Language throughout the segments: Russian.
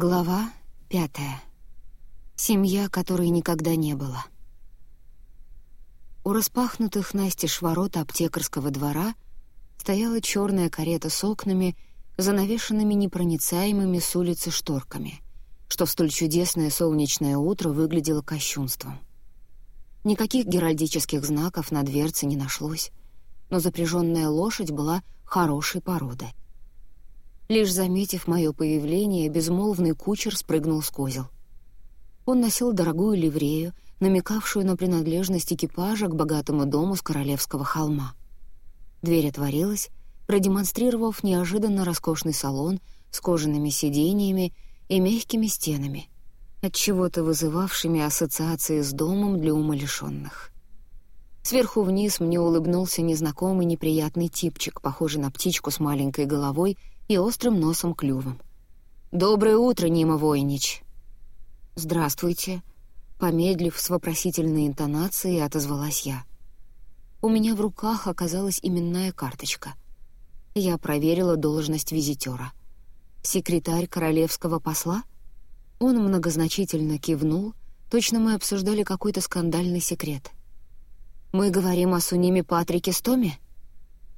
Глава пятая. Семья, которой никогда не было. У распахнутых настежь ворот аптекарского двора стояла черная карета с окнами, занавешенными непроницаемыми с улицы шторками, что в столь чудесное солнечное утро выглядело кощунством. Никаких геральдических знаков на дверце не нашлось, но запряженная лошадь была хорошей породы — Лишь заметив мое появление, безмолвный кучер спрыгнул с козел. Он носил дорогую ливрею, намекавшую на принадлежность экипажа к богатому дому с Королевского холма. Дверь отворилась, продемонстрировав неожиданно роскошный салон с кожаными сиденьями и мягкими стенами, от чего то вызывавшими ассоциации с домом для умалишенных. Сверху вниз мне улыбнулся незнакомый неприятный типчик, похожий на птичку с маленькой головой и острым носом-клювом. «Доброе утро, Нима Войнич!» «Здравствуйте!» Помедлив с вопросительной интонацией, отозвалась я. У меня в руках оказалась именная карточка. Я проверила должность визитера. «Секретарь королевского посла?» Он многозначительно кивнул, точно мы обсуждали какой-то скандальный секрет. «Мы говорим о Суниме Патрике Стоме?»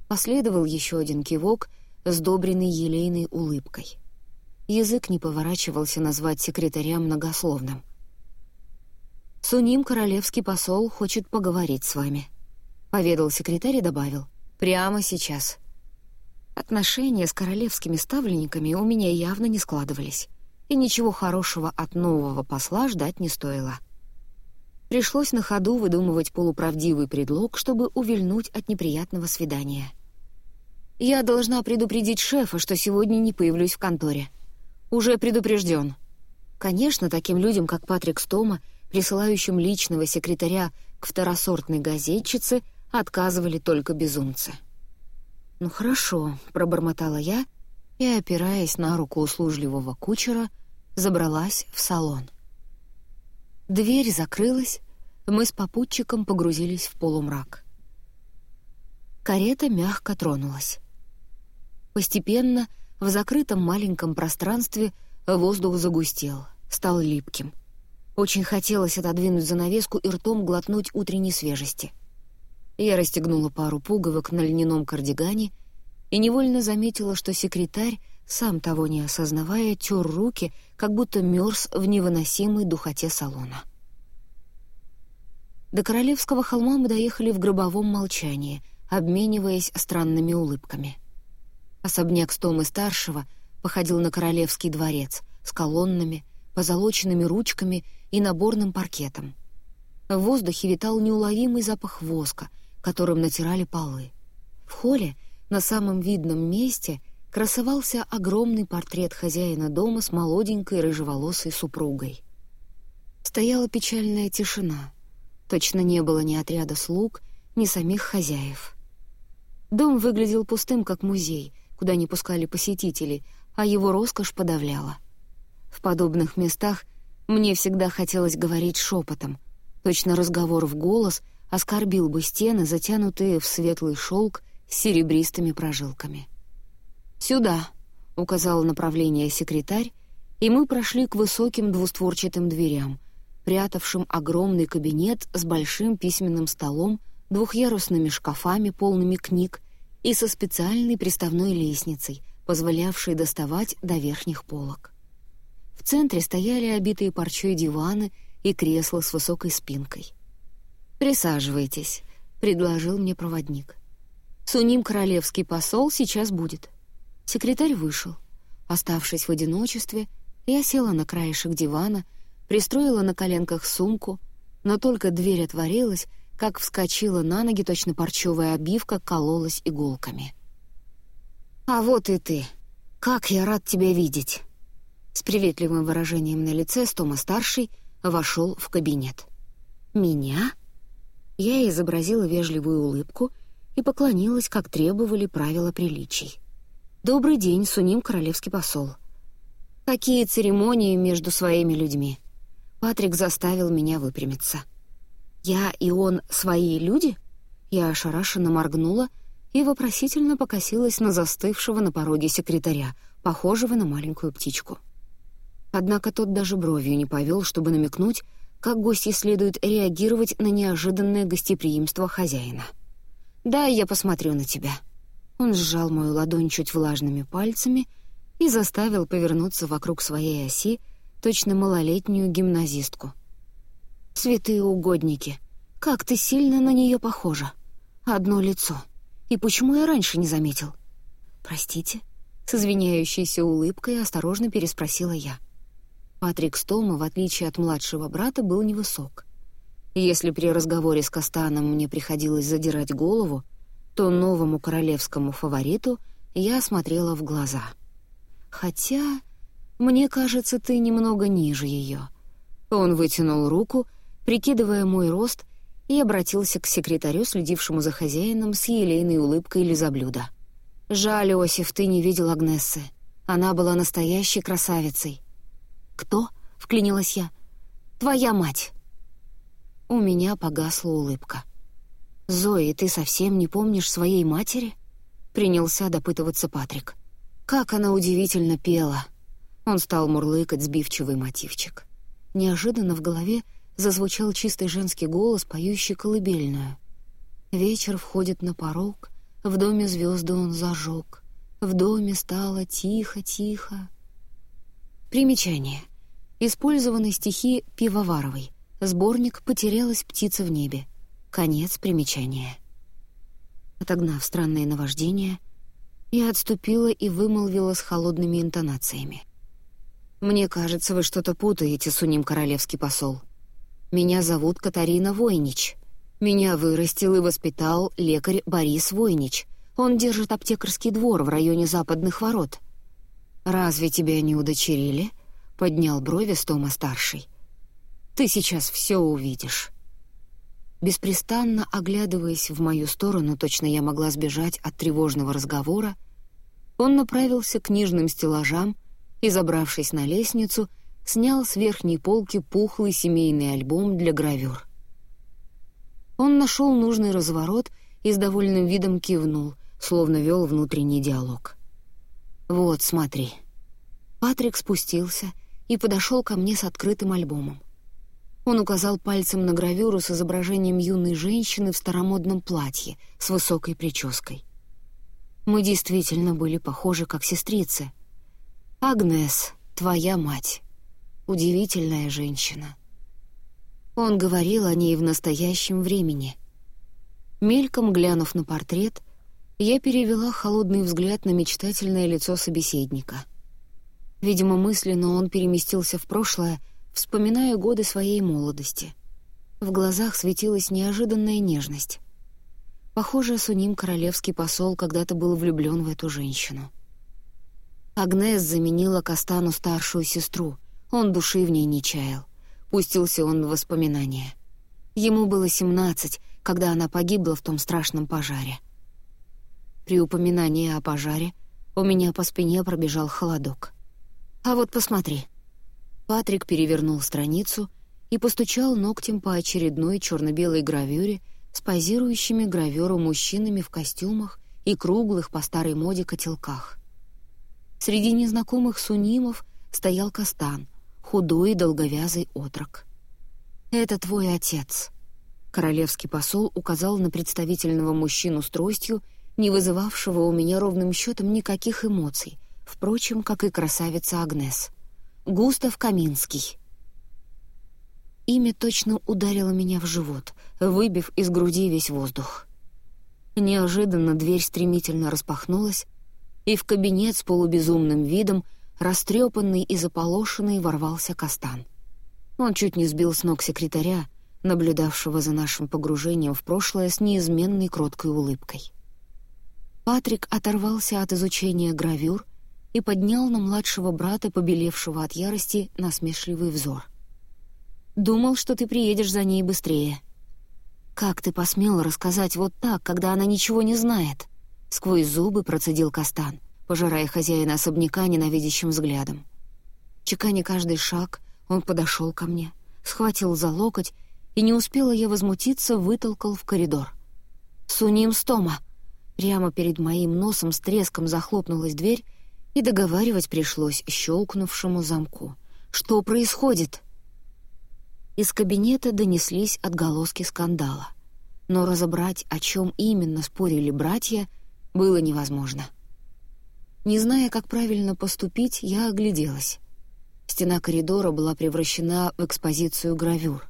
Последовал еще один кивок — сдобренный елейной улыбкой. Язык не поворачивался назвать секретаря многословным. «Суним, королевский посол, хочет поговорить с вами», — поведал секретарь и добавил. «Прямо сейчас». Отношения с королевскими ставленниками у меня явно не складывались, и ничего хорошего от нового посла ждать не стоило. Пришлось на ходу выдумывать полуправдивый предлог, чтобы увильнуть от неприятного свидания — я должна предупредить шефа, что сегодня не появлюсь в конторе. Уже предупрежден. Конечно, таким людям, как Патрик Стома, присылающим личного секретаря к второсортной газетчице, отказывали только безумцы. «Ну хорошо», — пробормотала я и, опираясь на руку услужливого кучера, забралась в салон. Дверь закрылась, мы с попутчиком погрузились в полумрак. Карета мягко тронулась. Постепенно в закрытом маленьком пространстве воздух загустел, стал липким. Очень хотелось отодвинуть занавеску и ртом глотнуть утренней свежести. Я расстегнула пару пуговок на льняном кардигане и невольно заметила, что секретарь, сам того не осознавая, тер руки, как будто мерз в невыносимой духоте салона. До Королевского холма мы доехали в гробовом молчании, обмениваясь странными улыбками. Особняк Стомы-старшего походил на королевский дворец с колоннами, позолоченными ручками и наборным паркетом. В воздухе витал неуловимый запах воска, которым натирали полы. В холле, на самом видном месте, красовался огромный портрет хозяина дома с молоденькой рыжеволосой супругой. Стояла печальная тишина. Точно не было ни отряда слуг, ни самих хозяев. Дом выглядел пустым, как музей — куда не пускали посетителей, а его роскошь подавляла. В подобных местах мне всегда хотелось говорить шепотом. Точно разговор в голос оскорбил бы стены, затянутые в светлый шелк с серебристыми прожилками. «Сюда», — указал направление секретарь, и мы прошли к высоким двустворчатым дверям, прятавшим огромный кабинет с большим письменным столом, двухъярусными шкафами, полными книг, и со специальной приставной лестницей, позволявшей доставать до верхних полок. В центре стояли обитые парчой диваны и кресла с высокой спинкой. «Присаживайтесь», — предложил мне проводник. «Суним королевский посол сейчас будет». Секретарь вышел. Оставшись в одиночестве, я села на краешек дивана, пристроила на коленках сумку, но только дверь отворилась, как вскочила на ноги, точно парчевая обивка кололась иголками. «А вот и ты! Как я рад тебя видеть!» С приветливым выражением на лице Стома-старший вошел в кабинет. «Меня?» Я изобразила вежливую улыбку и поклонилась, как требовали правила приличий. «Добрый день, Суним, королевский посол». «Какие церемонии между своими людьми?» Патрик заставил меня выпрямиться. «Я и он свои люди?» Я ошарашенно моргнула и вопросительно покосилась на застывшего на пороге секретаря, похожего на маленькую птичку. Однако тот даже бровью не повел, чтобы намекнуть, как гостье следует реагировать на неожиданное гостеприимство хозяина. «Да, я посмотрю на тебя». Он сжал мою ладонь чуть влажными пальцами и заставил повернуться вокруг своей оси точно малолетнюю гимназистку. «Святые угодники, как ты сильно на нее похожа! Одно лицо. И почему я раньше не заметил?» «Простите?» — с извиняющейся улыбкой осторожно переспросила я. Патрик Стома, в отличие от младшего брата, был невысок. Если при разговоре с Кастаном мне приходилось задирать голову, то новому королевскому фавориту я смотрела в глаза. Хотя, мне кажется, ты немного ниже ее. Он вытянул руку, прикидывая мой рост, и обратился к секретарю, следившему за хозяином с елейной улыбкой лизоблюда. «Жаль, Осиф, ты не видел Агнессы. Она была настоящей красавицей. «Кто?» — вклинилась я. «Твоя мать». У меня погасла улыбка. «Зои, ты совсем не помнишь своей матери?» — принялся допытываться Патрик. «Как она удивительно пела!» Он стал мурлыкать сбивчивый мотивчик. Неожиданно в голове зазвучал чистый женский голос, поющий колыбельную. Вечер входит на порог, в доме звезды он зажег, в доме стало тихо-тихо. Примечание. Использованы стихи Пивоваровой. Сборник «Потерялась птица в небе». Конец примечания. Отогнав странное наваждение, я отступила и вымолвила с холодными интонациями. «Мне кажется, вы что-то путаете, Суним Королевский посол. Меня зовут Катарина Войнич. Меня вырастил и воспитал лекарь Борис Войнич. Он держит аптекарский двор в районе Западных ворот. Разве тебя не удочерили?» поднял брови Стома-старший. «Ты сейчас все увидишь». Беспрестанно оглядываясь в мою сторону, точно я могла сбежать от тревожного разговора, он направился к книжным стеллажам и, забравшись на лестницу, снял с верхней полки пухлый семейный альбом для гравюр. Он нашел нужный разворот и с довольным видом кивнул, словно вел внутренний диалог. «Вот, смотри». Патрик спустился и подошел ко мне с открытым альбомом. Он указал пальцем на гравюру с изображением юной женщины в старомодном платье с высокой прической. Мы действительно были похожи как сестрицы. «Агнес, твоя мать. Удивительная женщина». Он говорил о ней в настоящем времени. Мельком глянув на портрет, я перевела холодный взгляд на мечтательное лицо собеседника — Видимо, мысленно он переместился в прошлое, вспоминая годы своей молодости. В глазах светилась неожиданная нежность. Похоже, Суним, королевский посол, когда-то был влюблен в эту женщину. Агнес заменила Кастану старшую сестру. Он души в ней не чаял. Пустился он в воспоминания. Ему было семнадцать, когда она погибла в том страшном пожаре. При упоминании о пожаре у меня по спине пробежал холодок. «А вот посмотри». Патрик перевернул страницу и постучал ногтем по очередной черно-белой гравюре с позирующими граверу мужчинами в костюмах и круглых по старой моде котелках. Среди незнакомых сунимов стоял Кастан, худой и долговязый отрок. «Это твой отец», — королевский посол указал на представительного мужчину с тростью, не вызывавшего у меня ровным счетом никаких эмоций, впрочем, как и красавица Агнес. Густав Каминский. Имя точно ударило меня в живот, выбив из груди весь воздух. Неожиданно дверь стремительно распахнулась, и в кабинет с полубезумным видом, растрепанный и заполошенный, ворвался Кастан. Он чуть не сбил с ног секретаря, наблюдавшего за нашим погружением в прошлое с неизменной кроткой улыбкой. Патрик оторвался от изучения гравюр и поднял на младшего брата, побелевшего от ярости, насмешливый взор. «Думал, что ты приедешь за ней быстрее». «Как ты посмел рассказать вот так, когда она ничего не знает?» Сквозь зубы процедил Кастан, пожирая хозяина особняка ненавидящим взглядом. Чеканя каждый шаг, он подошел ко мне, схватил за локоть и, не успела я возмутиться, вытолкал в коридор. «Суним стома!» Прямо перед моим носом с треском захлопнулась дверь, и договаривать пришлось щелкнувшему замку. Что происходит?» Из кабинета донеслись отголоски скандала. Но разобрать, о чем именно спорили братья, было невозможно. Не зная, как правильно поступить, я огляделась. Стена коридора была превращена в экспозицию гравюр.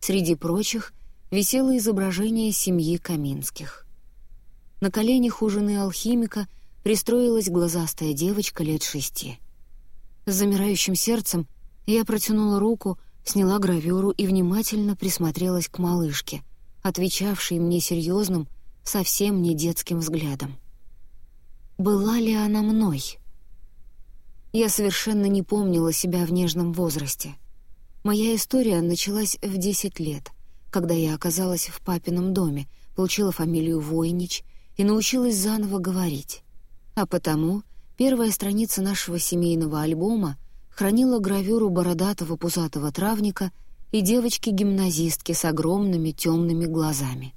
Среди прочих висело изображение семьи Каминских. На коленях у жены алхимика пристроилась глазастая девочка лет шести. С замирающим сердцем я протянула руку, сняла гравюру и внимательно присмотрелась к малышке, отвечавшей мне серьезным, совсем не детским взглядом. Была ли она мной? Я совершенно не помнила себя в нежном возрасте. Моя история началась в десять лет, когда я оказалась в папином доме, получила фамилию Войнич и научилась заново говорить. А потому первая страница нашего семейного альбома хранила гравюру бородатого пузатого травника и девочки-гимназистки с огромными темными глазами.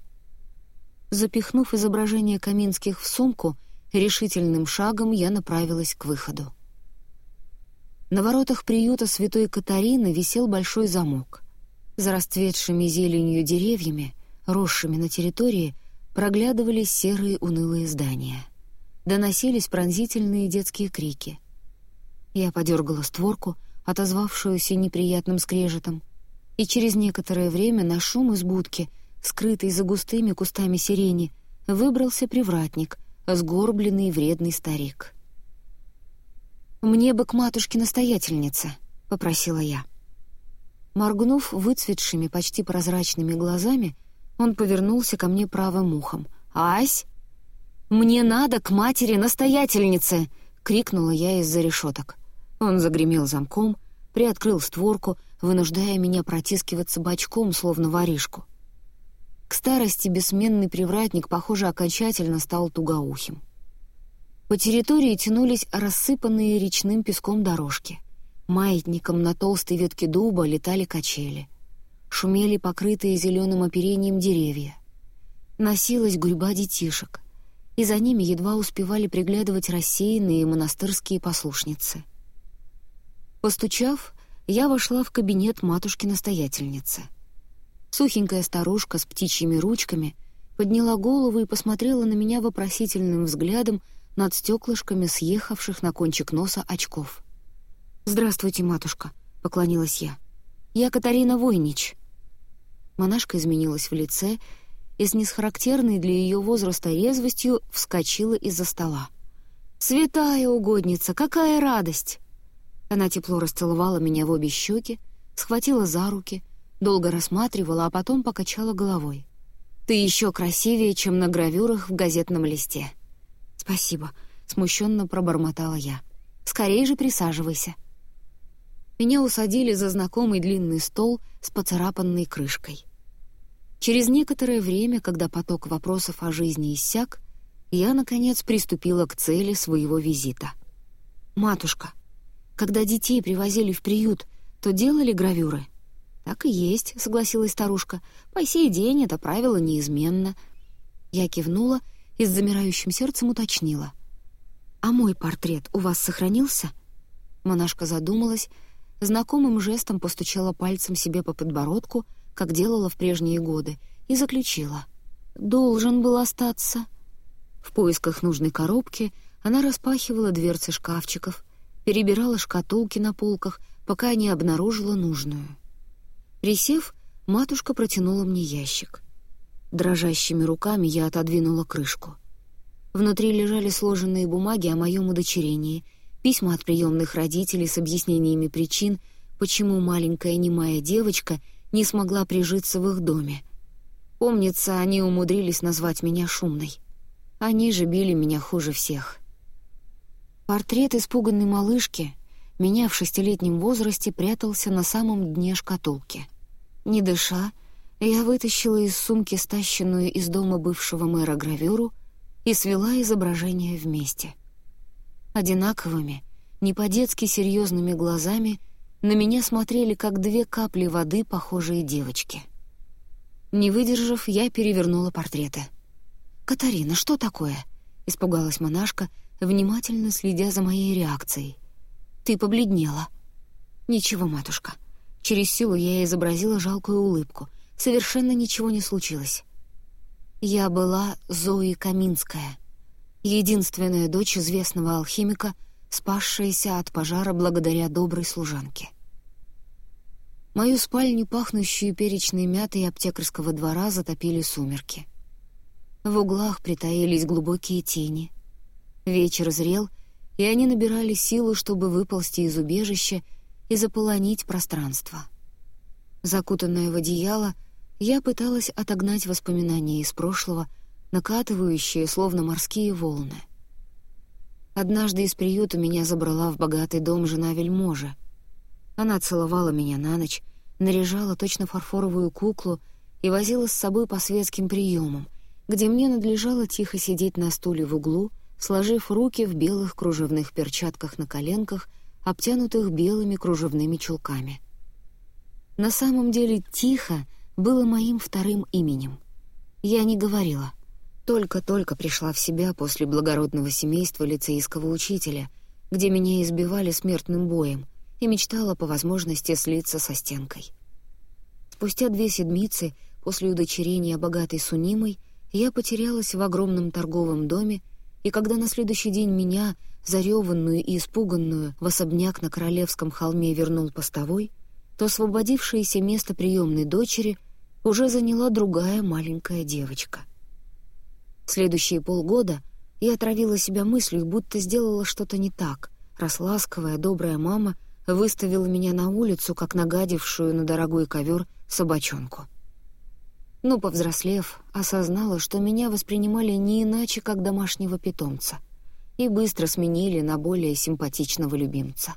Запихнув изображение Каминских в сумку, решительным шагом я направилась к выходу. На воротах приюта святой Катарины висел большой замок. За расцветшими зеленью деревьями, росшими на территории, проглядывались серые унылые здания. Доносились пронзительные детские крики — я подергала створку, отозвавшуюся неприятным скрежетом, и через некоторое время на шум из будки, скрытый за густыми кустами сирени, выбрался привратник, сгорбленный вредный старик. «Мне бы к матушке-настоятельнице», — попросила я. Моргнув выцветшими, почти прозрачными глазами, он повернулся ко мне правым ухом. «Ась! Мне надо к матери-настоятельнице!» — крикнула я из-за решеток. Он загремел замком, приоткрыл створку, вынуждая меня протискиваться бочком, словно воришку. К старости бессменный привратник, похоже, окончательно стал тугоухим. По территории тянулись рассыпанные речным песком дорожки. Маятником на толстой ветке дуба летали качели. Шумели покрытые зеленым оперением деревья. Носилась гурьба детишек, и за ними едва успевали приглядывать рассеянные монастырские послушницы — Постучав, я вошла в кабинет матушки-настоятельницы. Сухенькая старушка с птичьими ручками подняла голову и посмотрела на меня вопросительным взглядом над стеклышками съехавших на кончик носа очков. «Здравствуйте, матушка», — поклонилась я. «Я Катарина Войнич». Монашка изменилась в лице и с несхарактерной для ее возраста резвостью вскочила из-за стола. «Святая угодница, какая радость!» Она тепло расцеловала меня в обе щеки, схватила за руки, долго рассматривала, а потом покачала головой. «Ты еще красивее, чем на гравюрах в газетном листе». «Спасибо», — смущенно пробормотала я. «Скорее же присаживайся». Меня усадили за знакомый длинный стол с поцарапанной крышкой. Через некоторое время, когда поток вопросов о жизни иссяк, я, наконец, приступила к цели своего визита. «Матушка, когда детей привозили в приют, то делали гравюры. «Так и есть», — согласилась старушка. «По сей день это правило неизменно». Я кивнула и с замирающим сердцем уточнила. «А мой портрет у вас сохранился?» Монашка задумалась, знакомым жестом постучала пальцем себе по подбородку, как делала в прежние годы, и заключила. «Должен был остаться». В поисках нужной коробки она распахивала дверцы шкафчиков, перебирала шкатулки на полках, пока не обнаружила нужную. Присев, матушка протянула мне ящик. Дрожащими руками я отодвинула крышку. Внутри лежали сложенные бумаги о моем удочерении, письма от приемных родителей с объяснениями причин, почему маленькая немая девочка не смогла прижиться в их доме. Помнится, они умудрились назвать меня шумной. Они же били меня хуже всех. Портрет испуганной малышки, меня в шестилетнем возрасте прятался на самом дне шкатулки. Не дыша, я вытащила из сумки стащенную из дома бывшего мэра гравюру и свела изображение вместе. Одинаковыми, не по-детски серьезными глазами на меня смотрели, как две капли воды, похожие девочки. Не выдержав, я перевернула портреты. «Катарина, что такое?» — испугалась монашка — внимательно следя за моей реакцией. «Ты побледнела». «Ничего, матушка». Через силу я изобразила жалкую улыбку. Совершенно ничего не случилось. Я была Зои Каминская, единственная дочь известного алхимика, спасшаяся от пожара благодаря доброй служанке. Мою спальню, пахнущую перечной мятой аптекарского двора, затопили сумерки. В углах притаились глубокие тени. Вечер зрел, и они набирали силу, чтобы выползти из убежища и заполонить пространство. Закутанная в одеяло — я пыталась отогнать воспоминания из прошлого, накатывающие, словно морские волны. Однажды из приюта меня забрала в богатый дом жена вельможи. Она целовала меня на ночь, наряжала точно фарфоровую куклу и возила с собой по светским приемам, где мне надлежало тихо сидеть на стуле в углу, сложив руки в белых кружевных перчатках на коленках, обтянутых белыми кружевными чулками. На самом деле «тихо» было моим вторым именем. Я не говорила. Только-только пришла в себя после благородного семейства лицейского учителя, где меня избивали смертным боем, и мечтала по возможности слиться со стенкой. Спустя две седмицы после удочерения богатой Сунимой я потерялась в огромном торговом доме, и когда на следующий день меня, зареванную и испуганную, в особняк на Королевском холме вернул постовой, то освободившееся место приемной дочери уже заняла другая маленькая девочка. Следующие полгода я отравила себя мыслью, будто сделала что-то не так, раз ласковая, добрая мама выставила меня на улицу, как нагадившую на дорогой ковер собачонку. Но, повзрослев, осознала, что меня воспринимали не иначе, как домашнего питомца, и быстро сменили на более симпатичного любимца.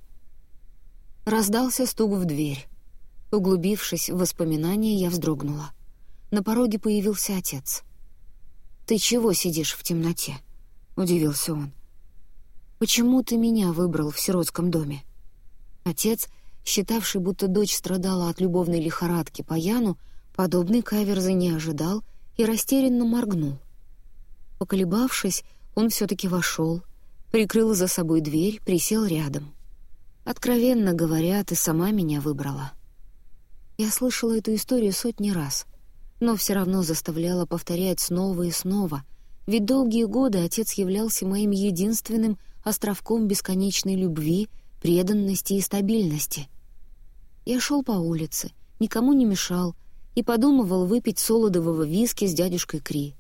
Раздался стук в дверь. Углубившись в воспоминания, я вздрогнула. На пороге появился отец. «Ты чего сидишь в темноте?» — удивился он. «Почему ты меня выбрал в сиротском доме?» Отец, считавший, будто дочь страдала от любовной лихорадки по Яну, подобной каверзы не ожидал и растерянно моргнул. Поколебавшись, он все-таки вошел, прикрыл за собой дверь, присел рядом. «Откровенно говоря, ты сама меня выбрала». Я слышала эту историю сотни раз, но все равно заставляла повторять снова и снова, ведь долгие годы отец являлся моим единственным островком бесконечной любви, преданности и стабильности. Я шел по улице, никому не мешал и подумывал выпить солодового виски с дядюшкой Кри.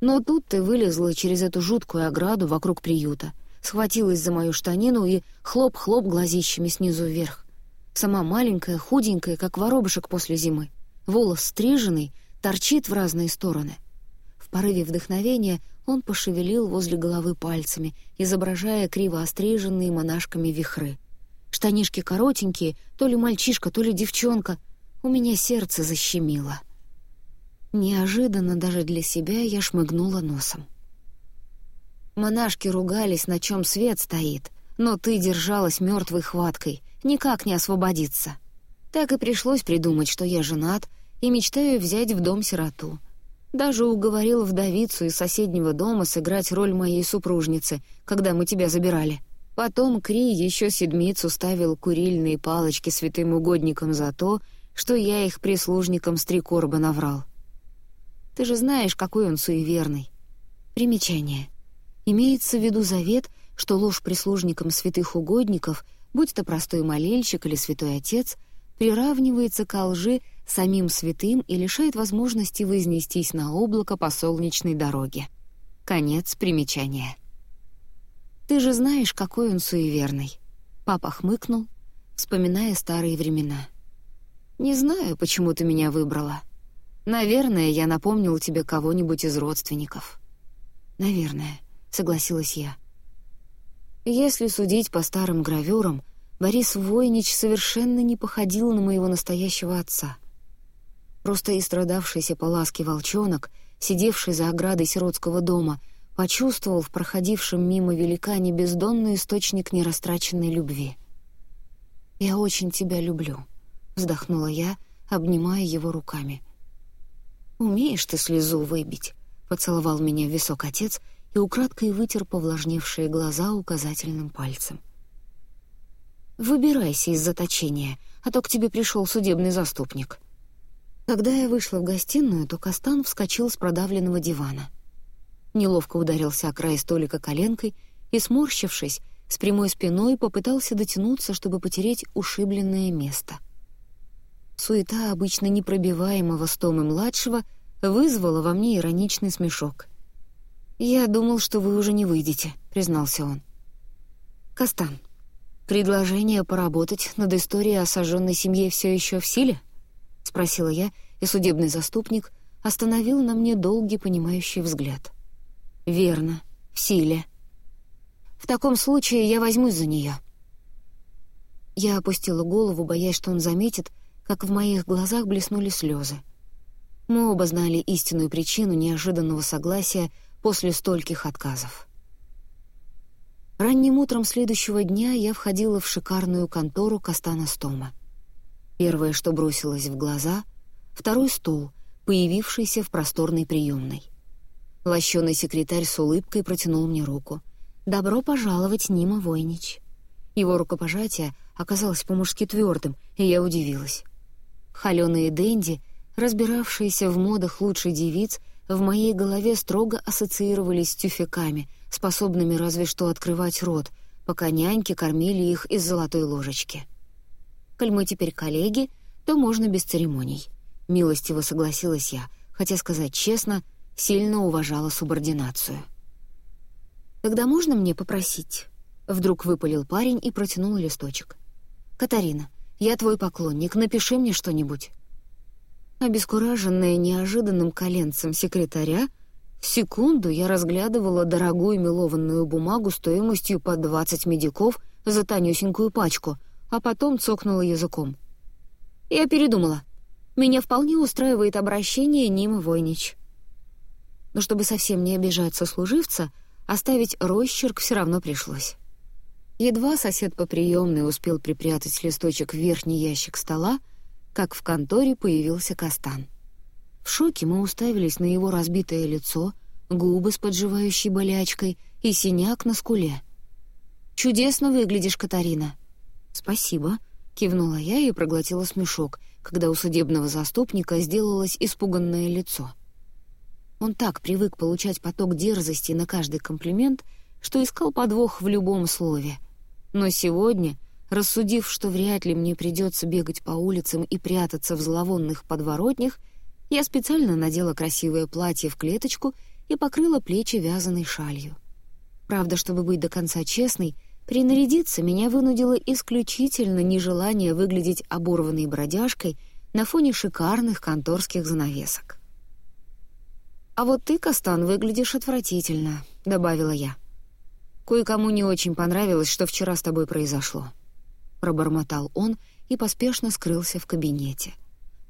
Но тут ты вылезла через эту жуткую ограду вокруг приюта, схватилась за мою штанину и хлоп-хлоп глазищами снизу вверх. Сама маленькая, худенькая, как воробушек после зимы. Волос стриженный, торчит в разные стороны. В порыве вдохновения он пошевелил возле головы пальцами, изображая криво остриженные монашками вихры. Штанишки коротенькие, то ли мальчишка, то ли девчонка. У меня сердце защемило. Неожиданно даже для себя я шмыгнула носом. Монашки ругались, на чем свет стоит, но ты держалась мертвой хваткой, никак не освободиться. Так и пришлось придумать, что я женат и мечтаю взять в дом сироту. Даже уговорил вдовицу из соседнего дома сыграть роль моей супружницы, когда мы тебя забирали. Потом Кри еще седмицу ставил курильные палочки святым угодникам за то, что я их прислужникам Стрекорба наврал. Ты же знаешь, какой он суеверный. Примечание. Имеется в виду завет, что ложь прислужникам святых угодников — будь то простой молельщик или святой отец, приравнивается ко лжи самим святым и лишает возможности вознестись на облако по солнечной дороге. Конец примечания. «Ты же знаешь, какой он суеверный». Папа хмыкнул, вспоминая старые времена. «Не знаю, почему ты меня выбрала. Наверное, я напомнил тебе кого-нибудь из родственников». «Наверное», — согласилась я. Если судить по старым гравюрам, Борис Войнич совершенно не походил на моего настоящего отца. Просто истрадавшийся по ласке волчонок, сидевший за оградой сиротского дома, почувствовал в проходившем мимо великане бездонный источник нерастраченной любви. «Я очень тебя люблю», — вздохнула я, обнимая его руками. «Умеешь ты слезу выбить», — поцеловал меня в висок отец — и, украдкой вытер повлажневшие глаза указательным пальцем. Выбирайся из заточения, а то к тебе пришел судебный заступник». Когда я вышла в гостиную, то Кастан вскочил с продавленного дивана. Неловко ударился о край столика коленкой и, сморщившись, с прямой спиной попытался дотянуться, чтобы потереть ушибленное место. Суета обычно непробиваемого Стомы-младшего вызвала во мне ироничный смешок. «Я думал, что вы уже не выйдете», — признался он. «Кастан, предложение поработать над историей о сожженной семье все еще в силе?» — спросила я, и судебный заступник остановил на мне долгий понимающий взгляд. «Верно, в силе», в таком случае я возьмусь за нее». Я опустила голову, боясь, что он заметит, как в моих глазах блеснули слезы. Мы оба знали истинную причину неожиданного согласия после стольких отказов. Ранним утром следующего дня я входила в шикарную контору Кастана Стома. Первое, что бросилось в глаза — второй стол, появившийся в просторной приемной. Лощеный секретарь с улыбкой протянул мне руку — «Добро пожаловать, Нима Войнич». Его рукопожатие оказалось по-мужски твердым, и я удивилась. Холёные Дэнди, разбиравшиеся в модах лучшей девиц, в моей голове строго ассоциировались с тюфяками, способными разве что открывать рот, пока няньки кормили их из золотой ложечки. «Коль мы теперь коллеги, то можно без церемоний», — милостиво согласилась я, хотя, сказать честно, сильно уважала субординацию. «Тогда можно мне попросить?» Вдруг выпалил парень и протянул листочек. «Катарина, я твой поклонник, напиши мне что-нибудь». Обескураженная неожиданным коленцем секретаря, секунду я разглядывала дорогую мелованную бумагу стоимостью по 20 медиков за тонюсенькую пачку, а потом цокнула языком. Я передумала. Меня вполне устраивает обращение Нима Войнич. Но чтобы совсем не обижать сослуживца, Оставить росчерк все равно пришлось. Едва сосед по приемной успел припрятать листочек в верхний ящик стола, как в конторе появился Кастан. В шоке мы уставились на его разбитое лицо, губы с подживающей болячкой и синяк на скуле. «Чудесно выглядишь, Катарина!» «Спасибо», — кивнула я и проглотила смешок, когда у судебного заступника сделалось испуганное лицо — он так привык получать поток дерзости на каждый комплимент, что искал подвох в любом слове. Но сегодня, рассудив, что вряд ли мне придется бегать по улицам и прятаться в зловонных подворотнях, я специально надела красивое платье в клеточку и покрыла плечи вязаной шалью. Правда, чтобы быть до конца честной, принарядиться меня вынудило исключительно нежелание выглядеть оборванной бродяжкой на фоне шикарных конторских занавесок. «А вот ты, Кастан, выглядишь отвратительно», — добавила я. «Кое-кому не очень понравилось, что вчера с тобой произошло». Пробормотал он и поспешно скрылся в кабинете.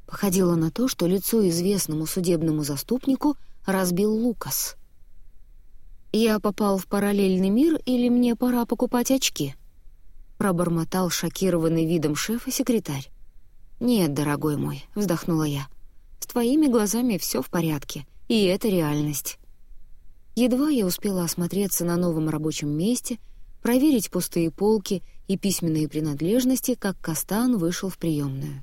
Походило на то, что лицо известному судебному заступнику разбил Лукас. «Я попал в параллельный мир или мне пора покупать очки?» Пробормотал шокированный видом шефа секретарь. «Нет, дорогой мой», — вздохнула я. «С твоими глазами все в порядке, и это реальность. Едва я успела осмотреться на новом рабочем месте, проверить пустые полки и письменные принадлежности, как Кастан вышел в приемную.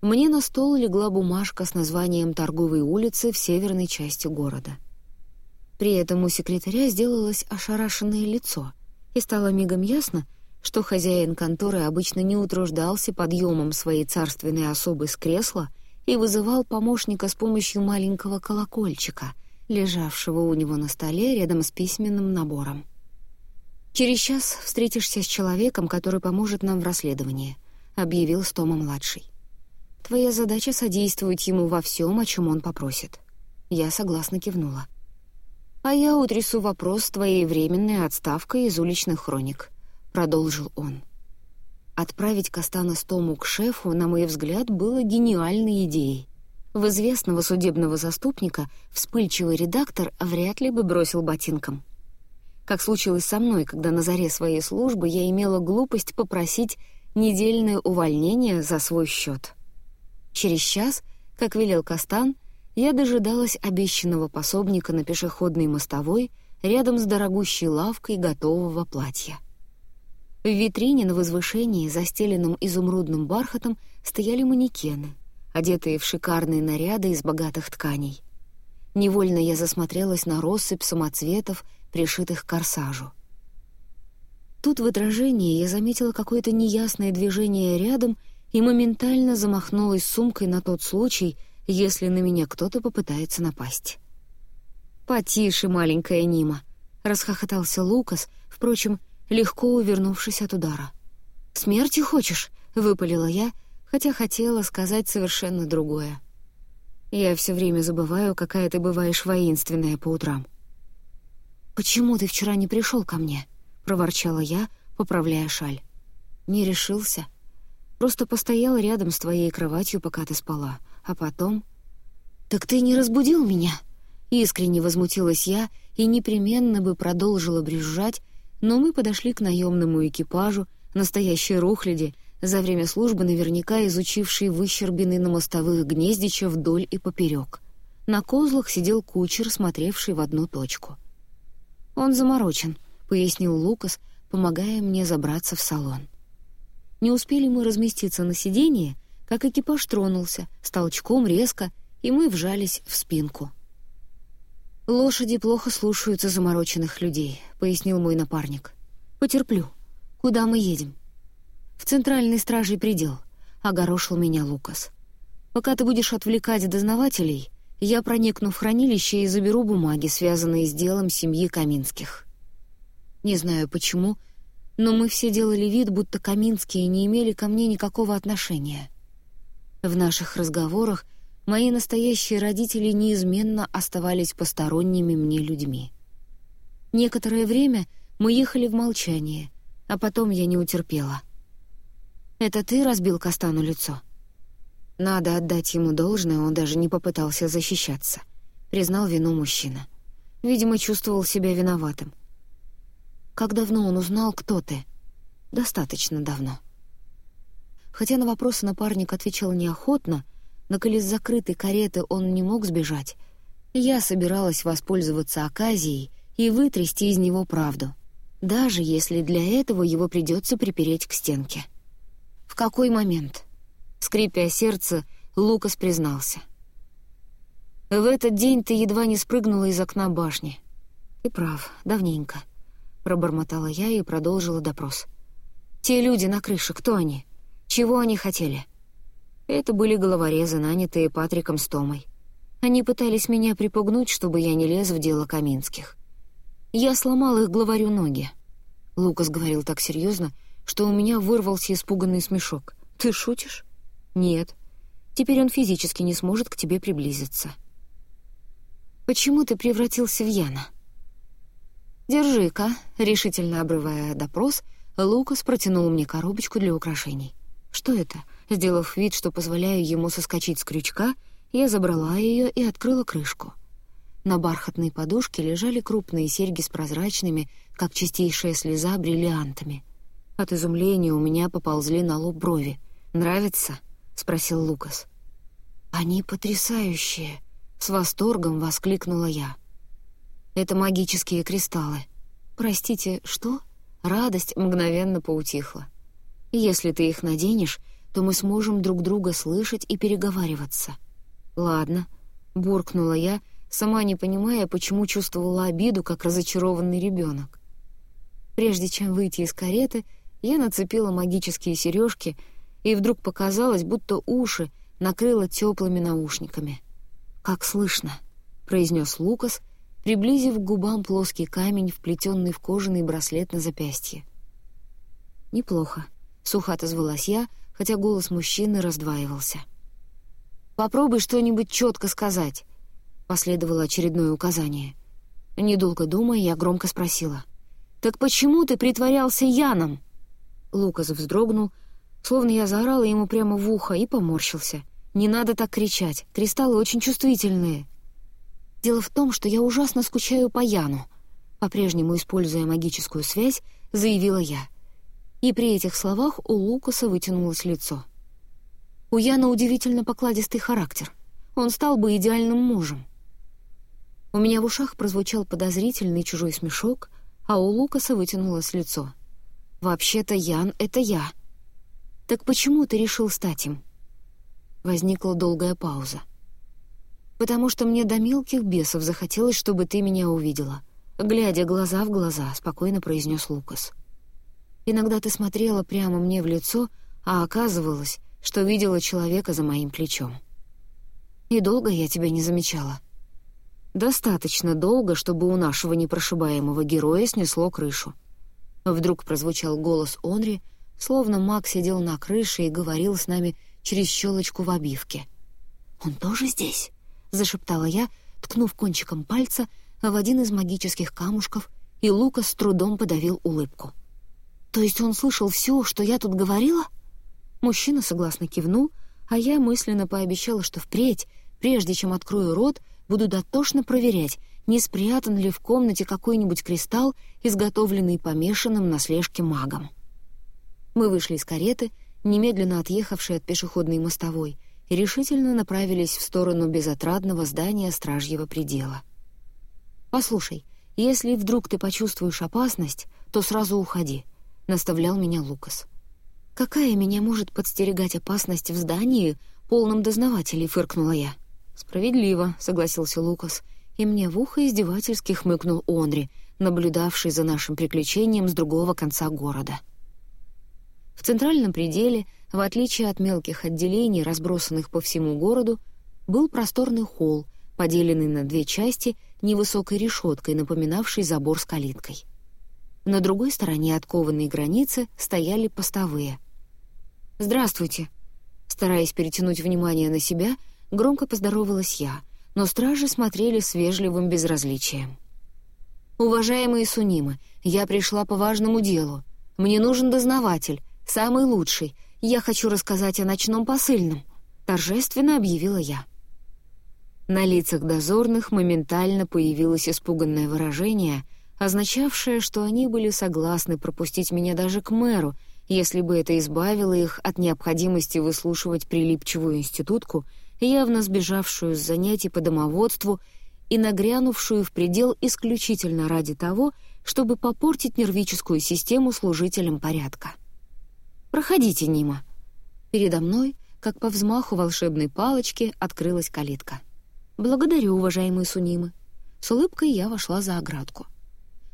Мне на стол легла бумажка с названием торговой улицы в северной части города. При этом у секретаря сделалось ошарашенное лицо, и стало мигом ясно, что хозяин конторы обычно не утруждался подъемом своей царственной особы с кресла — и вызывал помощника с помощью маленького колокольчика, лежавшего у него на столе рядом с письменным набором. «Через час встретишься с человеком, который поможет нам в расследовании», — объявил Стома-младший. «Твоя задача содействовать ему во всем, о чем он попросит». Я согласно кивнула. «А я утрясу вопрос с твоей временной отставкой из уличных хроник», — продолжил он. Отправить Кастана Стому к шефу, на мой взгляд, было гениальной идеей. В известного судебного заступника вспыльчивый редактор вряд ли бы бросил ботинком. Как случилось со мной, когда на заре своей службы я имела глупость попросить недельное увольнение за свой счет. Через час, как велел Кастан, я дожидалась обещанного пособника на пешеходной мостовой рядом с дорогущей лавкой готового платья. В витрине на возвышении, застеленном изумрудным бархатом, стояли манекены, одетые в шикарные наряды из богатых тканей. Невольно я засмотрелась на россыпь самоцветов, пришитых к корсажу. Тут в отражении я заметила какое-то неясное движение рядом и моментально замахнулась сумкой на тот случай, если на меня кто-то попытается напасть. «Потише, маленькая Нима», — расхохотался Лукас, впрочем, легко увернувшись от удара. «Смерти хочешь?» — выпалила я, хотя хотела сказать совершенно другое. Я все время забываю, какая ты бываешь воинственная по утрам. «Почему ты вчера не пришел ко мне?» — проворчала я, поправляя шаль. «Не решился. Просто постоял рядом с твоей кроватью, пока ты спала. А потом...» «Так ты не разбудил меня?» Искренне возмутилась я и непременно бы продолжила брюзжать, но мы подошли к наемному экипажу, настоящей рухляди, за время службы наверняка изучившей выщербины на мостовых гнездича вдоль и поперек. На козлах сидел кучер, смотревший в одну точку. «Он заморочен», — пояснил Лукас, помогая мне забраться в салон. Не успели мы разместиться на сиденье, как экипаж тронулся, с толчком резко, и мы вжались в спинку. «Лошади плохо слушаются замороченных людей», — пояснил мой напарник. «Потерплю. Куда мы едем?» «В центральный стражей предел», — огорошил меня Лукас. «Пока ты будешь отвлекать дознавателей, я проникну в хранилище и заберу бумаги, связанные с делом семьи Каминских». Не знаю почему, но мы все делали вид, будто Каминские не имели ко мне никакого отношения. В наших разговорах мои настоящие родители неизменно оставались посторонними мне людьми. Некоторое время мы ехали в молчании, а потом я не утерпела. «Это ты разбил Кастану лицо?» Надо отдать ему должное, он даже не попытался защищаться. Признал вину мужчина. Видимо, чувствовал себя виноватым. «Как давно он узнал, кто ты?» «Достаточно давно». Хотя на вопросы напарник отвечал неохотно, но коли с закрытой кареты он не мог сбежать, я собиралась воспользоваться оказией и вытрясти из него правду, даже если для этого его придется припереть к стенке. В какой момент? Скрипя сердце, Лукас признался. «В этот день ты едва не спрыгнула из окна башни. Ты прав, давненько», — пробормотала я и продолжила допрос. «Те люди на крыше, кто они? Чего они хотели?» Это были головорезы, нанятые Патриком с Томой. Они пытались меня припугнуть, чтобы я не лез в дело Каминских. Я сломал их главарю ноги. Лукас говорил так серьезно, что у меня вырвался испуганный смешок. «Ты шутишь?» «Нет. Теперь он физически не сможет к тебе приблизиться». «Почему ты превратился в Яна?» «Держи-ка», — решительно обрывая допрос, Лукас протянул мне коробочку для украшений. «Что это?» Сделав вид, что позволяю ему соскочить с крючка, я забрала ее и открыла крышку. На бархатной подушке лежали крупные серьги с прозрачными, как чистейшая слеза, бриллиантами. От изумления у меня поползли на лоб брови. «Нравится?» — спросил Лукас. «Они потрясающие!» — с восторгом воскликнула я. «Это магические кристаллы. Простите, что?» Радость мгновенно поутихла. «Если ты их наденешь, то мы сможем друг друга слышать и переговариваться». «Ладно», — буркнула я, сама не понимая, почему чувствовала обиду, как разочарованный ребенок. Прежде чем выйти из кареты, я нацепила магические сережки, и вдруг показалось, будто уши накрыло теплыми наушниками. «Как слышно», — произнес Лукас, приблизив к губам плоский камень, вплетенный в кожаный браслет на запястье. «Неплохо», — сухо отозвалась я, — хотя голос мужчины раздваивался. «Попробуй что-нибудь четко сказать», — последовало очередное указание. Недолго думая, я громко спросила. «Так почему ты притворялся Яном?» Лукас вздрогнул, словно я заорала ему прямо в ухо и поморщился. «Не надо так кричать, кристаллы очень чувствительные». «Дело в том, что я ужасно скучаю по Яну», по-прежнему используя магическую связь, заявила я и при этих словах у Лукаса вытянулось лицо. У Яна удивительно покладистый характер. Он стал бы идеальным мужем. У меня в ушах прозвучал подозрительный чужой смешок, а у Лукаса вытянулось лицо. «Вообще-то Ян — это я». «Так почему ты решил стать им?» Возникла долгая пауза. «Потому что мне до мелких бесов захотелось, чтобы ты меня увидела», глядя глаза в глаза, спокойно произнес Лукас. «Иногда ты смотрела прямо мне в лицо, а оказывалось, что видела человека за моим плечом. И долго я тебя не замечала?» Достаточно долго, чтобы у нашего непрошибаемого героя снесло крышу. Вдруг прозвучал голос Онри, словно маг сидел на крыше и говорил с нами через щелочку в обивке. «Он тоже здесь?» — зашептала я, ткнув кончиком пальца в один из магических камушков, и Лука с трудом подавил улыбку. «То есть он слышал все, что я тут говорила?» Мужчина согласно кивнул, а я мысленно пообещала, что впредь, прежде чем открою рот, буду дотошно проверять, не спрятан ли в комнате какой-нибудь кристалл, изготовленный помешанным на слежке магом. Мы вышли из кареты, немедленно отъехавшей от пешеходной мостовой, и решительно направились в сторону безотрадного здания стражьего предела. «Послушай, если вдруг ты почувствуешь опасность, то сразу уходи», — наставлял меня Лукас. «Какая меня может подстерегать опасность в здании, полном дознавателей?» — фыркнула я. «Справедливо», — согласился Лукас, и мне в ухо издевательски хмыкнул Онри, наблюдавший за нашим приключением с другого конца города. В центральном пределе, в отличие от мелких отделений, разбросанных по всему городу, был просторный холл, поделенный на две части невысокой решеткой, напоминавшей забор с калиткой. На другой стороне откованной границы стояли постовые. «Здравствуйте!» Стараясь перетянуть внимание на себя, громко поздоровалась я, но стражи смотрели с вежливым безразличием. «Уважаемые Сунимы, я пришла по важному делу. Мне нужен дознаватель, самый лучший. Я хочу рассказать о ночном посыльном», — торжественно объявила я. На лицах дозорных моментально появилось испуганное выражение, означавшее, что они были согласны пропустить меня даже к мэру, если бы это избавило их от необходимости выслушивать прилипчивую институтку, явно сбежавшую с занятий по домоводству и нагрянувшую в предел исключительно ради того, чтобы попортить нервическую систему служителям порядка. «Проходите, Нима». Передо мной, как по взмаху волшебной палочки, открылась калитка. «Благодарю, уважаемые Сунимы». С улыбкой я вошла за оградку.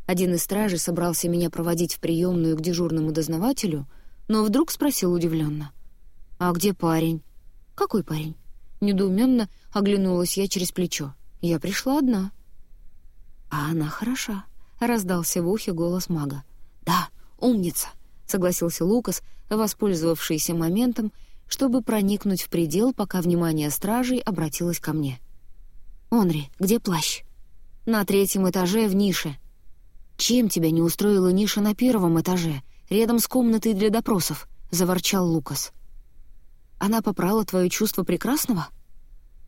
Один из стражей собрался меня проводить в приемную к дежурному дознавателю, но вдруг спросил удивленно. «А где парень?» «Какой парень?» Недоуменно оглянулась я через плечо. Я пришла одна. «А она хороша», — раздался в ухе голос мага. «Да, умница», — согласился Лукас, воспользовавшийся моментом, чтобы проникнуть в предел, пока внимание стражей обратилось ко мне. «Онри, где плащ?» «На третьем этаже в нише». «Чем тебя не устроила ниша на первом этаже, рядом с комнатой для допросов?» — заворчал Лукас. Она попрала твое чувство прекрасного?